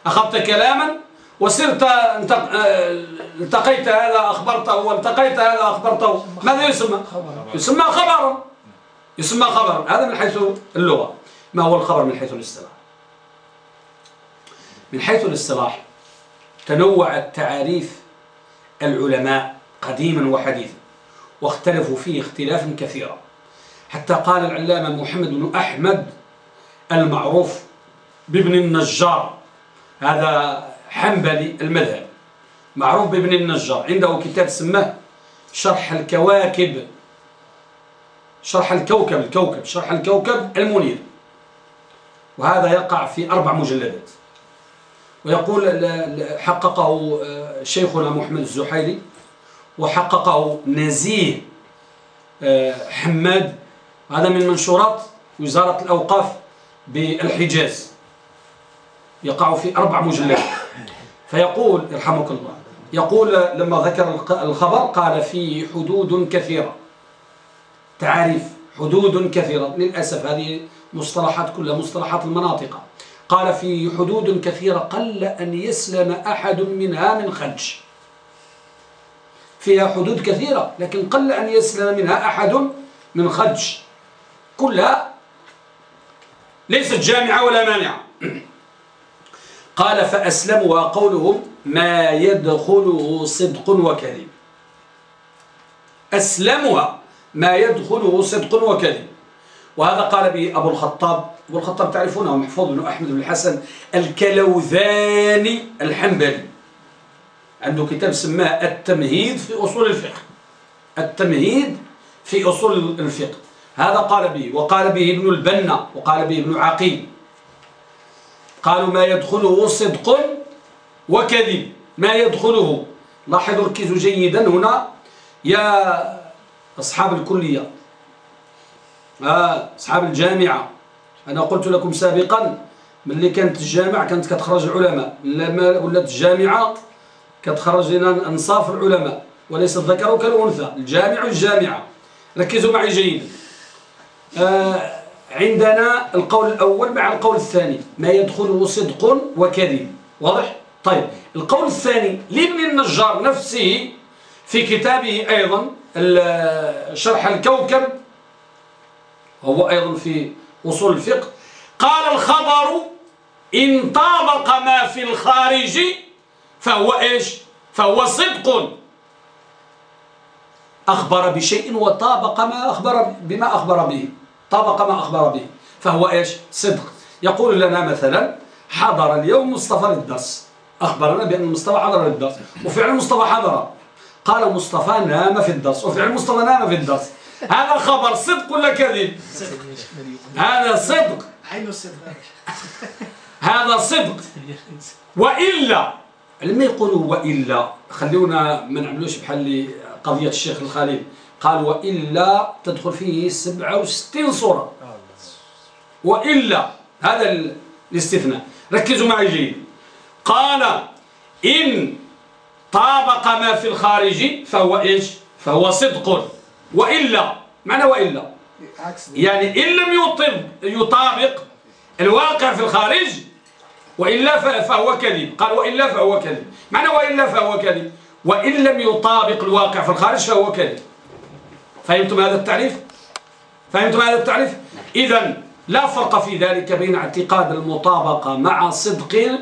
أخذت كلاما وصرت التقيت هذا أخبرته والتقيت هذا أخبرته. ماذا يسمى؟ يسمى خبرا. يسمى خبر هذا من حيث اللغة. ما هو الخبر من حيث الاصطلاح؟ من حيث الاصطلاح تنوعت تعاريف العلماء قديما وحديثا واختلفوا فيه اختلافا كثيرا. حتى قال العلامة محمد بن أحمد المعروف بابن النجار. هذا حنبلي المذهب. معروف بابن النجار. عنده كتاب سماه شرح الكواكب. شرح الكوكب الكوكب شرح الكوكب المنير. وهذا يقع في أربع مجلدات. ويقول حققه آه، شيخنا محمد الزحيلي وحققه نزيه آه، حماد هذا من منشورات وزارة الأوقاف بالحجاز. يقع في أربع مجلدات فيقول يرحمك الله يقول لما ذكر الخبر قال في حدود كثيرة. تعاريف حدود كثيرة. للأسف هذه مصطلحات كلها مصطلحات المناطق. قال في حدود كثيرة قل أن يسلم أحد منها من خدش. فيها حدود كثيرة لكن قل أن يسلم منها أحد من خدش. كلها ليست جامعة ولا مانعة. قال فأسلموا قولهم ما يدخله صدق وكذب. أسلمها ما يدخله صدق وكذب. وهذا قال به أبو الخطاب أبو الخطاب تعرفونه محفوظ بن أحمد بن الحسن الكلوذاني الحنبلي. عنده كتاب سماه التمهيد في أصول الفقه. التمهيد في أصول الفقه. هذا قال به وقال به ابن البنا وقال به ابن عقيل. قالوا ما يدخله صدق وكذب. ما يدخله؟ لاحظوا ركزوا جيدا هنا. يا أصحاب الكلية آه أصحاب الجامعة أنا قلت لكم سابقا من اللي كانت الجامعة كانت كتخرج العلماء لما ولات الجامعة كتخرج لنا أنصاف العلماء وليس الذكر كالأنثى الجامع الجامعة ركزوا معي جيدا. عندنا القول الأول مع القول الثاني. ما يدخله صدق وكذب. واضح؟ طيب القول الثاني لابن النجار نفسه في كتابه أيضا شرح الكوكب هو أيضا في أصول الفقه قال الخبر إن طابق ما في الخارج فهو إيش؟ فهو صدق. أخبر بشيء وطابق ما أخبر بما أخبر به. طابق ما أخبر به فهو إيش؟ صدق. يقول لنا مثلا حضر اليوم مصطفى للدرس. أخبرنا بأن مصطفى حضر للدرس. وفعل مصطفى حضر قال مصطفى نام في الدرس. وفعل مصطفى نام في الدرس. هذا خبر صدق ولا كذب؟ هذا صدق. هذا صدق. وإلا لما يقولوا وإلا. خلونا ما نعملوش بحال قضية الشيخ الخليل. قال وإلا تدخل فيه 67 صورة. وإلا هذا الاستثناء. ركزوا معي جيد. قال إن طابق ما في الخارج فهو إيش؟ فهو صدق. وإلا معنى وإلا. يعني إن لم يطب يطابق الواقع في الخارج وإلا فهو كذب. قال وإلا فهو كذب. معنى وإلا فهو كذب. وإن لم يطابق الواقع في الخارج فهو كذب. فهمتم هذا التعريف؟ فهمتم هذا التعريف؟ إذا لا فرق في ذلك بين اعتقاد المطابقة مع صدق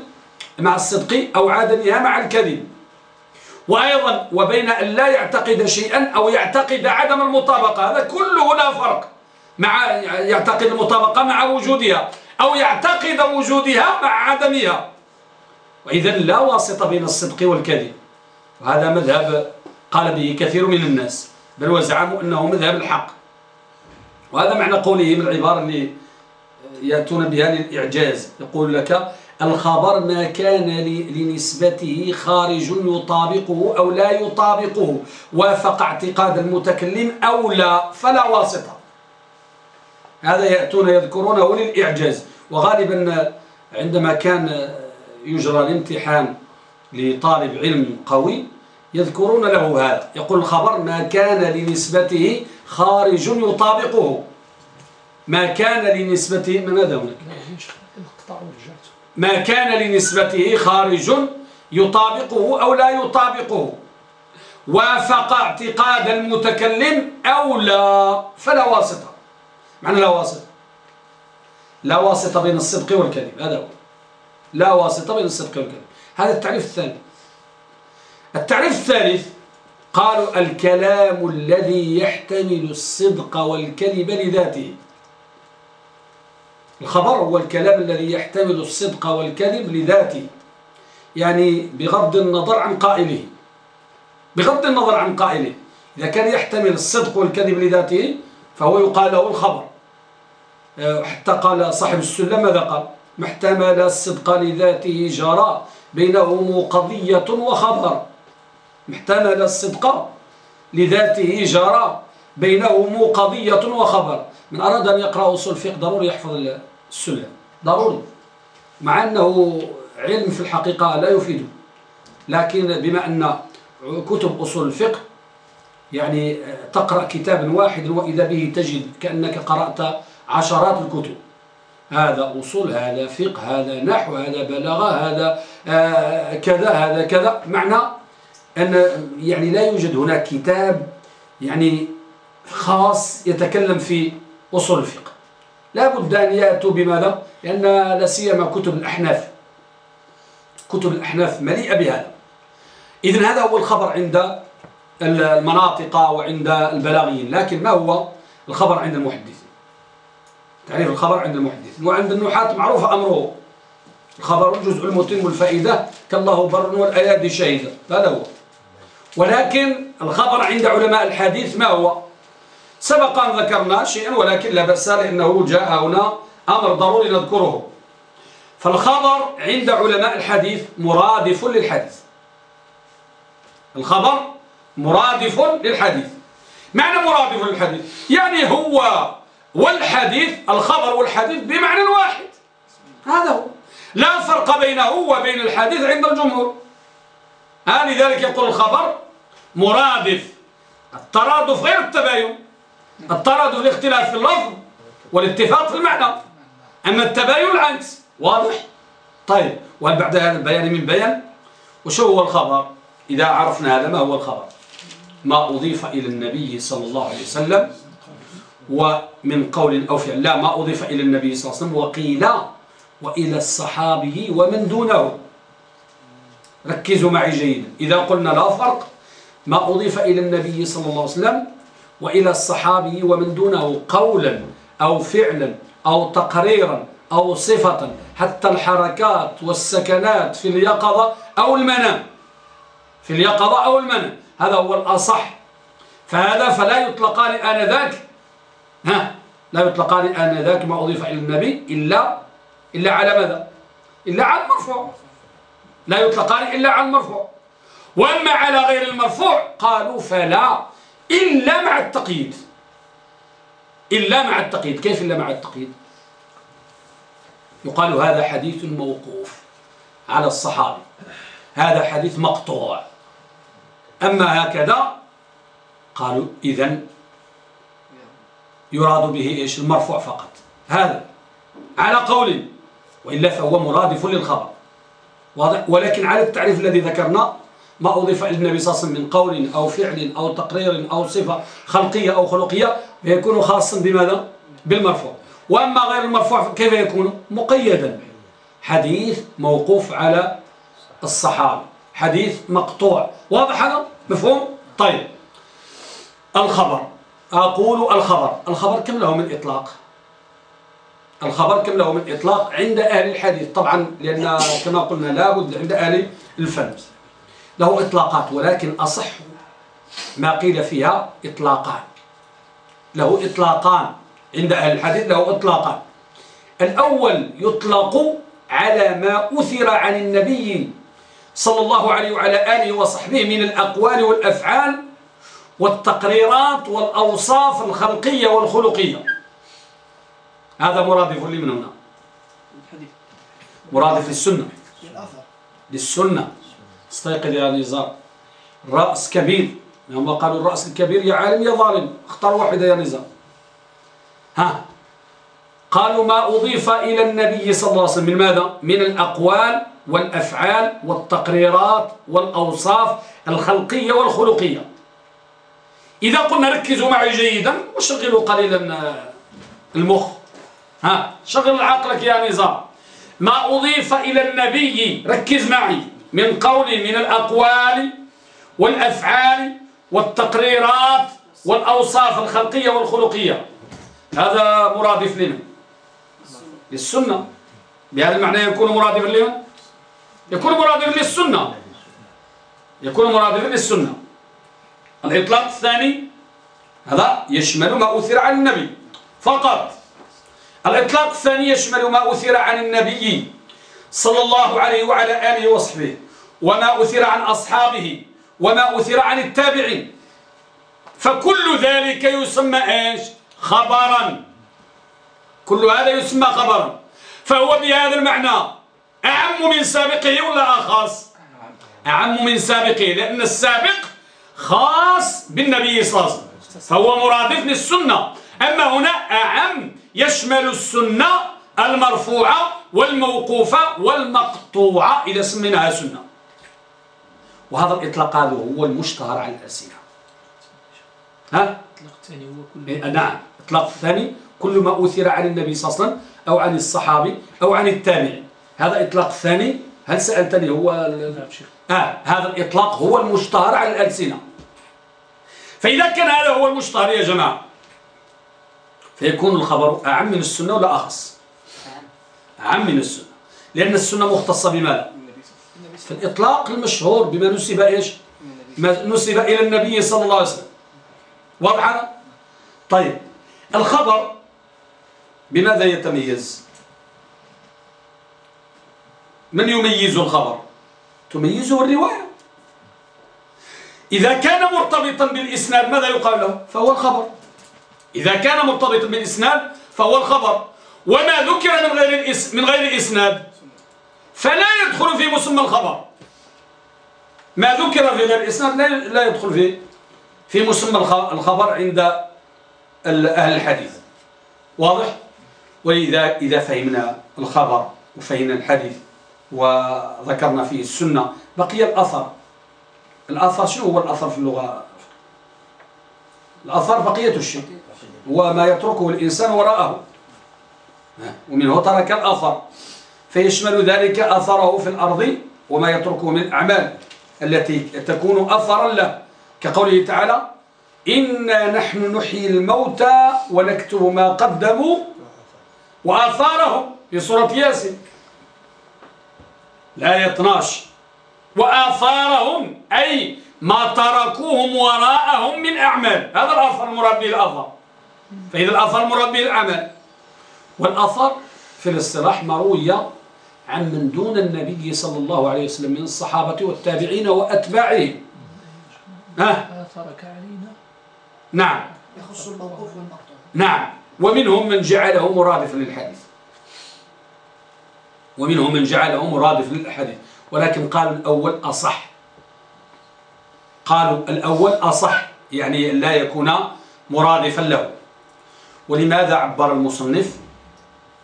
مع الصدق أو عدمها مع الكذب. وأيضا وبين أن لا يعتقد شيئا أو يعتقد عدم المطابقة هذا كله لا فرق مع يعتقد المطابقة مع وجودها أو يعتقد وجودها مع عدمها. وإذا لا واسطة بين الصدق والكذب وهذا مذهب قال به كثير من الناس. بل وزعموا أنه مذهب الحق. وهذا معنى قولهم العبارة اللي يأتون بها للإعجاز. يقول لك الخبر ما كان لنسبته خارج يطابقه أو لا يطابقه. وافق اعتقاد المتكلم أو لا فلا واسطة. هذا يأتون يذكرونه للإعجاز. وغالبا عندما كان يجرى الامتحان لطالب علم قوي يذكرون له هذا. يقول الخبر ما كان لنسبته خارج يطابقه. ما كان لنسبته من هذا هناك؟ ما كان لنسبته خارج يطابقه أو لا يطابقه. وافق اعتقاد المتكلم أو لا. فلا واسطة. معنى لا واسطة. لا واسطة بين الصدق والكذب. هذا هو. لا واسطة بين الصدق والكذب. هذا التعريف الثاني. التعريف الثالث قالوا الكلام الذي يحتمل الصدق والكذب لذاته. الخبر هو الكلام الذي يحتمل الصدق والكذب لذاته. يعني بغض النظر عن قائله. بغض النظر عن قائله. إذا كان يحتمل الصدق والكذب لذاته فهو يقال له الخبر. آه، حتى قال صاحب السلم ماذا قال؟ محتمل الصدق لذاته جرى بينهم قضية وخبر. محتمل الصدق لذاته جرى بينهم قضية وخبر. من أراد أن يقرأ أصول الفقه ضروري يحفظ السلم. ضروري. مع أنه علم في الحقيقة لا يفيده. لكن بما أن كتب أصول الفقه يعني تقرأ كتابا واحد وإذا به تجد كأنك قرأت عشرات الكتب. هذا أصول هذا فقه هذا نحو هذا بلاغة هذا آه، كذا هذا كذا. معنى أن يعني لا يوجد هناك كتاب يعني خاص يتكلم في أصول الفقه. لا بد أن يأتوا بماذا؟ لأن لا سيما كتب الأحناف. كتب الأحناف مليئة بهذا. إذن هذا هو الخبر عند المناطق وعند البلاغيين لكن ما هو الخبر عند المحدثين؟ تعريف الخبر عند المحدثين. وعند النحاة معروف أمره. الخبر الجزء المتم الفائدة كالله بر والأيادي شهيدة. هذا هو. ولكن الخبر عند علماء الحديث ما هو؟ سبق أن ذكرنا شيئا ولكن لا بأس لأنه جاء هنا أمر ضروري نذكره. فالخبر عند علماء الحديث مرادف للحديث. الخبر مرادف للحديث. معنى مرادف للحديث؟ يعني هو والحديث الخبر والحديث بمعنى واحد. هذا هو. لا فرق بينه وبين الحديث عند الجمهور. لذلك يقول الخبر مرادف. الترادف غير التباين. الترادف الاختلاف في اللفظ والاتفاق في المعنى. أما التباين العكس. واضح؟ طيب. وهل بعد هذا البيان من بيان؟ وشو هو الخبر؟ إذا عرفنا هذا ما هو الخبر؟ ما أضيف إلى النبي صلى الله عليه وسلم ومن قول أو فعل. لا ما أضيف إلى النبي صلى الله عليه وسلم وقيل وإلى الصحابي ومن دونه. ركزوا معي جيدا. إذا قلنا لا فرق ما أضيف إلى النبي صلى الله عليه وسلم وإلى الصحابي ومن دونه قولا أو فعلا أو تقريرا أو صفة. حتى الحركات والسكنات في اليقظة أو المنام. في اليقظة أو المنام. هذا هو الأصح. فهذا فلا يطلقان آنذاك. ها؟ لا يطلقان آنذاك ما أضيف إلى النبي إلا إلا على ماذا؟ إلا على المرفوع. لا يطلقان إلا على المرفوع. وأما على غير المرفوع قالوا فلا إلا مع التقييد. إلا مع التقييد. كيف إلا مع التقييد؟ يقال هذا حديث موقوف على الصحابي هذا حديث مقطوع. أما هكذا قالوا إذن يراد به إيش؟ المرفوع فقط. هذا على قول وإلا فهو مرادف للخبر. واضح ولكن على التعريف الذي ذكرنا ما أضيف إلى النبي صلى الله عليه وسلم من قول أو فعل أو تقرير أو صفة خلقية أو خلقية فيكون خاصا بماذا؟ بالمرفوع وأما غير المرفوع كيف يكون؟ مقيدا حديث موقوف على الصحابة حديث مقطوع واضح هذا؟ مفهوم؟ طيب الخبر أقول الخبر الخبر كم له من إطلاق؟ الخبر كم له من إطلاق عند أهل الحديث. طبعا لأن كما قلنا لابد عند أهل الفن له إطلاقات ولكن أصح ما قيل فيها إطلاقان. له إطلاقان. عند أهل الحديث له إطلاقان. الأول يطلق على ما أثر عن النبي صلى الله عليه وعلى آله وصحبه من الأقوال والأفعال والتقريرات والأوصاف الخلقية والخلقية. هذا مرادف لمن هنا. مرادف للسنة للسنة. استيقظ يا نزار. رأس كبير. هم قالوا الرأس الكبير يا عالم يا ظالم. اختار واحدة يا نزار. ها. قالوا ما أضيف إلى النبي صلى الله عليه وسلم من ماذا؟ من الأقوال والأفعال والتقريرات والأوصاف الخلقية والخلقية. إذا قلنا ركزوا معي جيدا وشغلوا قليلا المخ. ها شغل عقلك يا نظام ما أضيف إلى النبي ركز معي من قول من الأقوال والأفعال والتقريرات والأوصاف الخلقية والخلقية. هذا مرادف لنا للسنة. بهذا المعنى يكون مرادفا لمن؟ يكون مرادفا للسنة. يكون مرادفا للسنة. الإطلاق الثاني هذا يشمل ما أثر عن النبي. فقط. الإطلاق الثاني يشمل ما أثر عن النبي صلى الله عليه وعلى آله وصحبه وما أثر عن أصحابه وما أثر عن التابعين. فكل ذلك يسمى إيش؟ خبرا. كل هذا يسمى خبرا. فهو بهذا المعنى أعم من سابقه ولا أخص أعم من سابقه لأن السابق خاص بالنبي صلى الله عليه وسلم. فهو مرادف للسنة. أما هنا أعم يشمل السنة المرفوعة والموقوفة والمقطوعة إذا سميناها سنة. وهذا الإطلاق هذا هو المشتهر على الألسنة. ها؟ الإطلاق الثاني هو كل إيه نعم. الإطلاق الثاني كل ما أثر عن النبي صلى الله عليه وسلم أو عن الصحابي أو عن التابعي هذا إطلاق الثاني هل سألتني هو آه هذا الإطلاق هو المشتهر على الألسنة. فإذا كان هذا هو المشتهر يا جماعة فيكون الخبر أعم من السنة ولا أخص؟ أعم. من السنة. لأن السنة مختصة بماذا؟ في الإطلاق المشهور بما نسب إيش؟ ما نسب إلى النبي صلى الله عليه وسلم. واضح طيب. الخبر بماذا يتميز؟ من يميز الخبر؟ تميزه الرواية. إذا كان مرتبطا بالإسناد ماذا يقال له؟ فهو الخبر. إذا كان مرتبطا بالإسناد فهو الخبر وما ذكر من غير من غير إسناد فلا يدخل في مسمى الخبر. ما ذكر في غير الإسناد لا يدخل في في مسمى الخبر عند أهل الحديث. واضح؟ وإذا إذا فهمنا الخبر وفهمنا الحديث وذكرنا فيه السنة بقي الأثر. الأثر شنو هو الأثر في اللغة؟ الأثر بقية الشيء. هو ما يتركه الإنسان وراءه. ومنه ترك الأثر. فيشمل ذلك أثره في الأرض وما يتركه من الأعمال التي تكون أثرا له. كقوله تعالى إنا نحن نحيي الموتى ونكتب ما قدموا وآثارهم. في سورة ياسين. الآية 12 وآثارهم أي ما تركوهم وراءهم من أعمال. هذا الأثر المراد به الأثر. فإذا الأثر مراد به العمل والأثر في الاصطلاح مروية عن من دون النبي صلى الله عليه وسلم من الصحابة والتابعين وأتباعهم. ها؟ ترك علينا نعم. يخص الموقوف والمقطوع. نعم. ومنهم من جعله مرادفا للحديث. ومنهم من جعله مرادف للأحاديث ولكن قالوا الأول أصح. قالوا الأول أصح يعني لا يكون مرادفا له. ولماذا عبر المصنف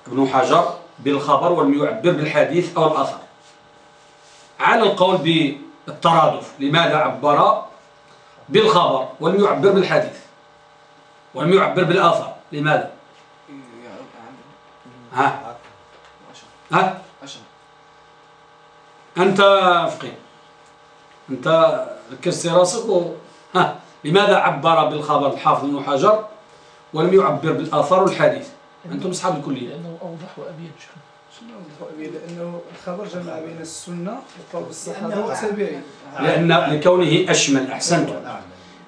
ابن حجر بالخبر ولم يعبر بالحديث أو الأثر؟ على القول بالترادف لماذا عبر بالخبر ولم يعبر بالحديث؟ ولم يعبر بالآثار لماذا؟ ها؟ ها؟ أنت فقيه أنت ركزت راسك و... ها؟ لماذا عبر بالخبر الحافظ بن حجر؟ ولم يعبر بالآثار والحديث. أنتم أصحاب الكلية. لأنه أوضح وأبين لأنه الخبر جمع بين السنة وقول الصحابة والتابعين. لأن لكونه أشمل أحسنتم.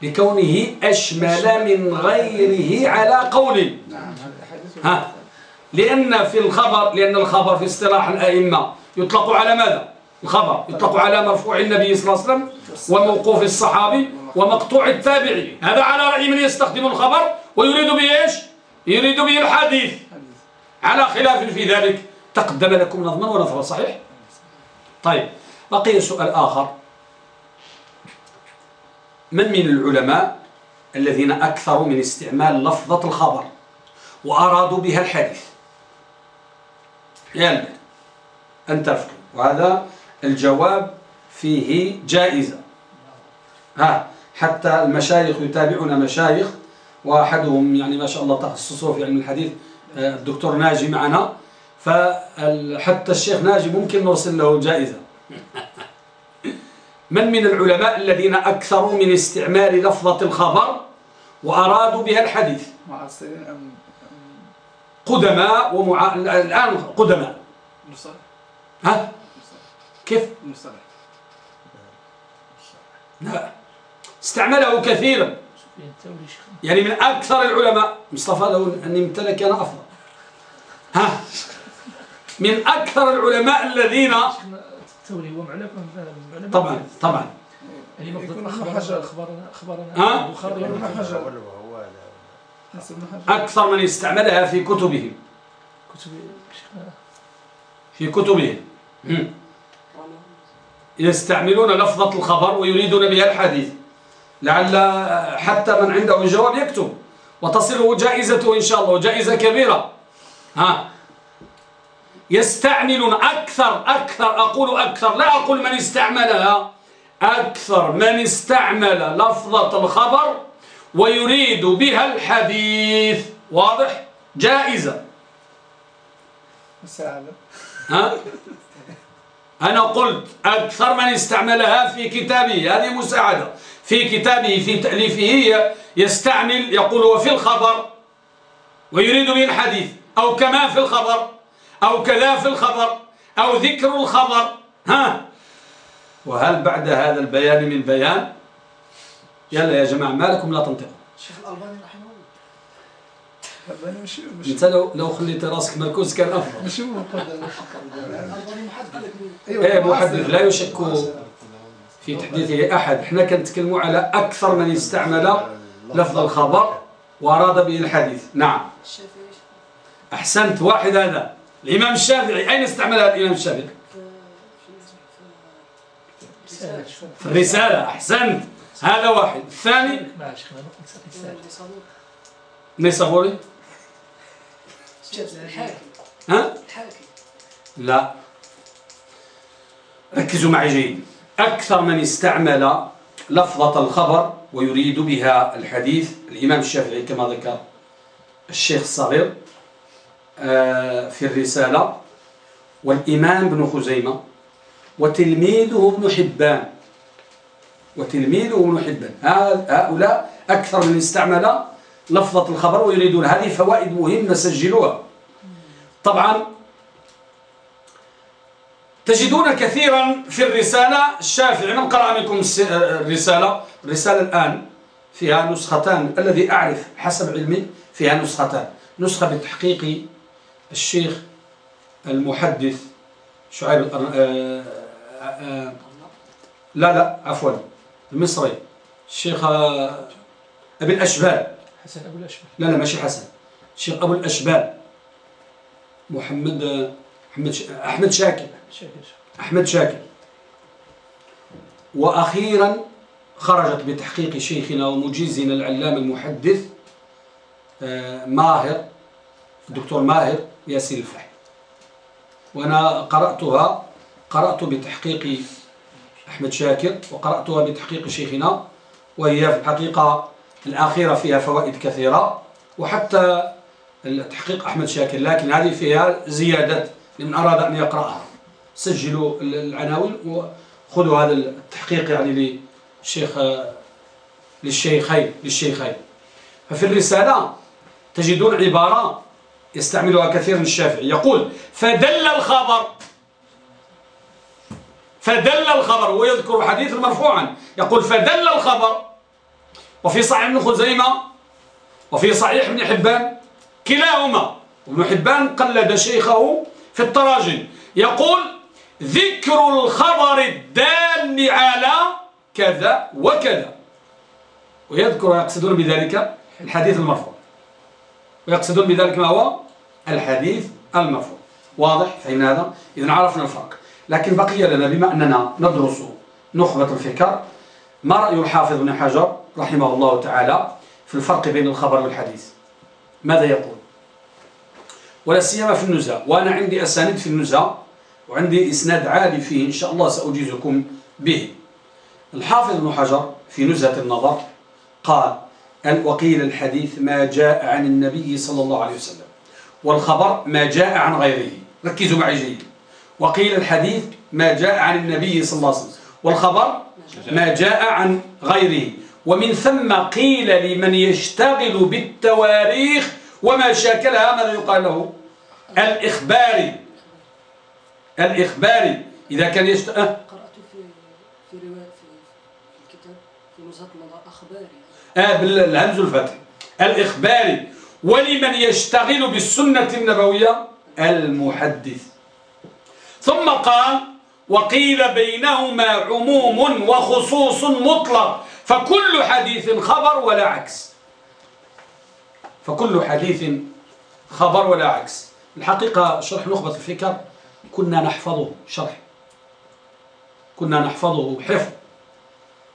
لكونه أشمل من غيره على قول. نعم ها. لأن في الخبر لأن الخبر في اصطلاح الأئمة يطلق على ماذا؟ الخبر يطلق على مرفوع النبي صلى الله عليه وسلم وموقوف الصحابي ومقطوع التابعي. هذا على رأي من يستخدم الخبر؟ ويريد به إيش؟ يريد به الحديث. على خلاف في ذلك تقدم لكم نظما ونظرا صحيح؟ طيب بقي سؤال آخر. من من العلماء الذين أكثروا من استعمال لفظة الخبر وأرادوا بها الحديث؟ يعني أن تفكر وهذا الجواب فيه جائزة. ها حتى المشايخ يتابعون مشايخ وأحدهم يعني ما شاء الله تخصصه في علم الحديث آه، الدكتور ناجي معنا. فحتى الشيخ ناجي ممكن نرسل له جائزة. (laughs) من من العلماء الذين أكثروا من استعمال لفظة الخبر وأرادوا بها الحديث؟ قدماء ومع... الآن قدماء. ها؟ كيف؟ لا. استعمله كثيرا. يعني من أكثر العلماء مصطفى لو أني امتلك كان أفضل. ها؟ من أكثر العلماء الذين طبعا طبعا. يعني أكثر من استعملها في كتبهم. في كتبهم. هم. يستعملون لفظة الخبر ويريدون بها الحديث. لعل حتى من عنده الجواب يكتب. وتصله جائزته إن شاء الله وجائزة كبيرة. ها. يستعملون أكثر أكثر أقول أكثر لا أقول من استعملها. أكثر من استعمل لفظة الخبر ويريد بها الحديث. واضح؟ جائزة. مساعدة. ها؟ أنا قلت أكثر من استعملها في كتابه هذه مساعدة. في كتابه في تأليفه يستعمل يقول وفي الخبر ويريد به الحديث أو كما في الخبر أو كذا في الخبر أو ذكر الخبر. ها؟ وهل بعد هذا البيان من بيان؟ يلا يا جماعة ما لكم لا تنطقوا. الشيخ الألباني رحمه الله. هذا مش مش انت لو لو خليت راسك مركوز كان أفضل. مش مقدر الألباني محدد. إيه محدث لا يشك. في تحديثه أحد إحنا كنتكلموا على أكثر من استعمل لفظ الخبر وأراد به الحديث. نعم. أحسنت. واحد هذا. الإمام الشافعي. أين استعملها الإمام الشافعي؟ في الرسالة. أحسنت. هذا واحد. الثاني؟ نيسابوري. ها؟ لا. ركزوا معي جيد. أكثر من استعمل لفظة الخبر ويريد بها الحديث. الإمام الشافعي كما ذكر الشيخ الصغير آه، في الرسالة والإمام ابن خزيمة وتلميذه ابن حبان وتلميذه ابن حبان. هؤلاء أكثر من استعمل لفظة الخبر ويريدون. هذه فوائد مهمة سجلوها. طبعا تجدون كثيرا في الرسالة الشافعي من قرأ منكم الرسالة. الرسالة الآن فيها نسختان. الذي أعرف حسب علمي فيها نسختان. نسخة بتحقيق الشيخ المحدث شعيب الأر- آه، آه، لا لا عفوا المصري الشيخ آه، أبي الأشبال. حسن أبو الأشبال. لا لا ماشي حسن. الشيخ أبو الأشبال محمد آه، أحمد ش- أحمد شاكر. شاكر. أحمد شاكر. وأخيرا خرجت بتحقيق شيخنا ومجيزنا العلام المحدث آه، ماهر الدكتور ماهر ياسين الفحي وأنا قرأتها قرأت بتحقيق أحمد شاكر وقرأتها بتحقيق شيخنا وهي في الحقيقة الأخيرة فيها فوائد كثيرة. وحتى تحقيق أحمد شاكر لكن هذه فيها زيادات لمن أراد أن يقرأها. سجلوا العناوين وخذوا هذا التحقيق يعني للشيخ للشيخين للشيخين. ففي الرسالة تجدون عبارة يستعملها كثير من الشافعي. يقول فدل الخبر فدل الخبر ويذكر حديث مرفوعا. يقول فدل الخبر وفي صحيح ابن خزيمة وفي صحيح ابن حبان كلاهما. ابن حبان قلد شيخه في التراجم. يقول ذكر الخبر الدال على كذا وكذا. ويذكر ويقصدون بذلك الحديث المرفوع ويقصدون بذلك ما هو؟ الحديث المرفوع واضح؟ فإن هذا إذا عرفنا الفرق. لكن بقي لنا بما أننا ندرس نخبة الفكر ما رأي الحافظ بن حجر رحمه الله تعالى في الفرق بين الخبر والحديث؟ ماذا يقول؟ ولا سيما في النزهة وأنا عندي أسانيد في النزهة وعندي إسناد عالي فيه إن شاء الله سأجيزكم به. الحافظ بن حجر في نزهة النظر قال وقيل الحديث ما جاء عن النبي صلى الله عليه وسلم والخبر ما جاء عن غيره. ركزوا معي جيد. وقيل الحديث ما جاء عن النبي صلى الله عليه وسلم والخبر ما جاء عن غيره. ومن ثم قيل لمن يشتغل بالتواريخ وما شاكلها ماذا يقال له؟ الإخباري. الإخباري إذا كان يشتغل قرأت في في رواية في في الكتاب في نزهة أخباري. آه بالهمز الفتح. الإخباري ولمن يشتغل بالسنة النبوية؟ المحدث. ثم قال وقيل بينهما عموم وخصوص مطلق فكل حديث خبر ولا عكس. فكل حديث خبر ولا عكس. الحقيقة شرح نخبة الفكر كنا نحفظه شرح. كنا نحفظه حفظ.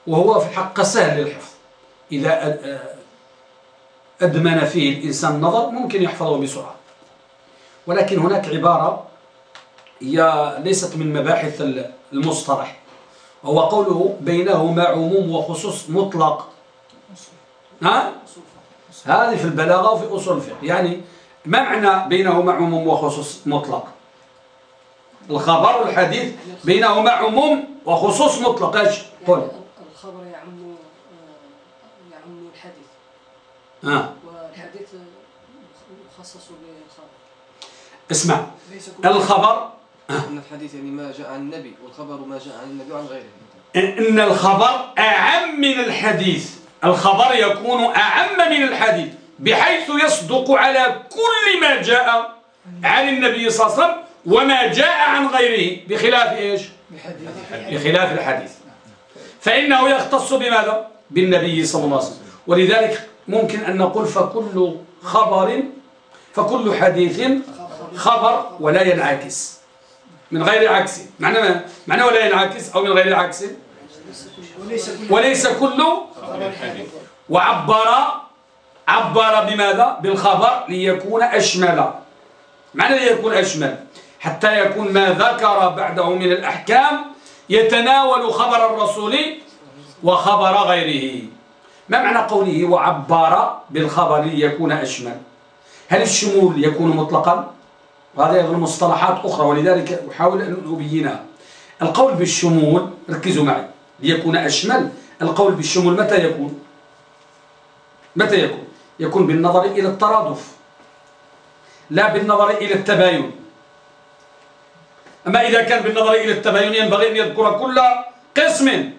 وهو في الحق سهل للحفظ. إذا أدمن فيه الإنسان النظر ممكن يحفظه بسرعة. ولكن هناك عبارة هي ليست من مباحث المصطلح. هو قوله بينهما عموم وخصوص مطلق. ها؟ هذه في البلاغة وفي أصول الفقه. يعني ما معنى بينهما عموم وخصوص مطلق؟ الخبر والحديث بينهما عموم وخصوص مطلق. إيش؟ قل يعني الخبر يعم يعم الحديث. ها والحديث مخصص بالخبر اسمع. الخبر أن الحديث يعني ما جاء عن النبي والخبر ما جاء عن النبي وعن غيره. إن الخبر أعم من الحديث. الخبر يكون أعم من الحديث بحيث يصدق على كل ما جاء عن النبي صلى الله عليه وسلم وما جاء عن غيره بخلاف إيش؟ بخلاف الحديث. فإنه يختص بماذا؟ بالنبي صلى الله عليه وسلم. ولذلك ممكن أن نقول فكل خبر فكل حديث خبر ولا ينعكس. من غير عكس. معنى ما؟ معنى ولا ينعكس أو من غير عكس؟ وليس كل وليس كل وعبر عبر بماذا؟ بالخبر ليكون أشمل. معنى ليكون أشمل. حتى يكون ما ذكر بعده من الأحكام يتناول خبر الرسول وخبر غيره. ما معنى قوله وعبر بالخبر ليكون أشمل؟ هل الشمول يكون مطلقا؟ وهذا أيضا مصطلحات أخرى ولذلك أحاول أن أبينها القول بالشمول ركزوا معي ليكون أشمل. القول بالشمول متى يكون؟ متى يكون؟ يكون بالنظر إلى الترادف لا بالنظر إلى التباين. أما إذا كان بالنظر إلى التباين ينبغي أن يذكر كل قسم.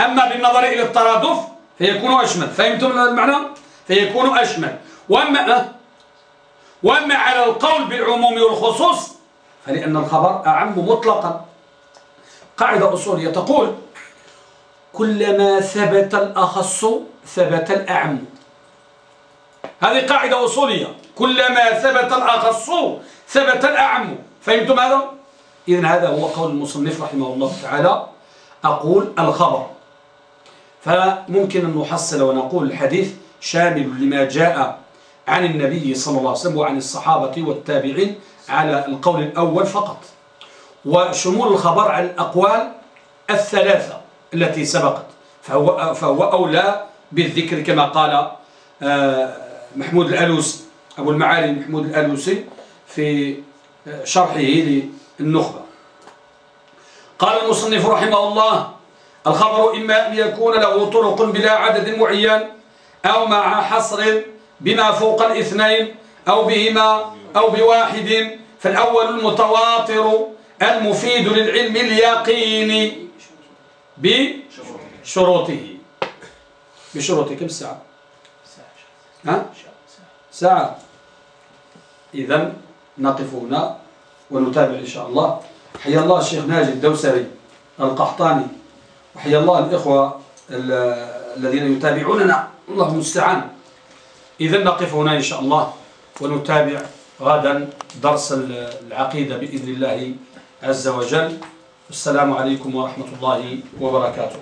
أما بالنظر إلى الترادف فيكون أشمل. فهمتم المعنى؟ فيكون أشمل. وأما وأما على القول بالعموم والخصوص فلأن الخبر أعم مطلقا. قاعدة أصولية تقول كلما ثبت الأخص ثبت الأعم. هذه قاعدة أصولية. كلما ثبت الأخص ثبت الأعم. فهمتم هذا؟ إذن هذا هو قول المصنف رحمه الله تعالى. أقول الخبر. فممكن أن نحصل ونقول الحديث شامل لما جاء عن النبي صلى الله عليه وسلم وعن الصحابة والتابعين على القول الأول فقط. وشمول الخبر على الأقوال الثلاثة التي سبقت. فهو, فهو أولى بالذكر كما قال آه، محمود الألوسي أبو المعالي محمود الألوسي في شرحه للنخبة قال المصنف رحمه الله الخبر إما أن يكون له طرق بلا عدد معين أو مع حصر بما فوق الاثنين أو بهما أو بواحد فالأول المتواتر المفيد للعلم اليقيني بشروطه بشروطه كم ساعة؟ ها؟ ساعة. إذا نقف هنا. ونتابع إن شاء الله. حيا الله الشيخ ناجي الدوسري القحطاني. وحيا الله الإخوة الذين يتابعوننا. الله المستعان. إذا نقف هنا إن شاء الله ونتابع غدا درس العقيدة بإذن الله عز وجل. السلام عليكم ورحمة الله وبركاته.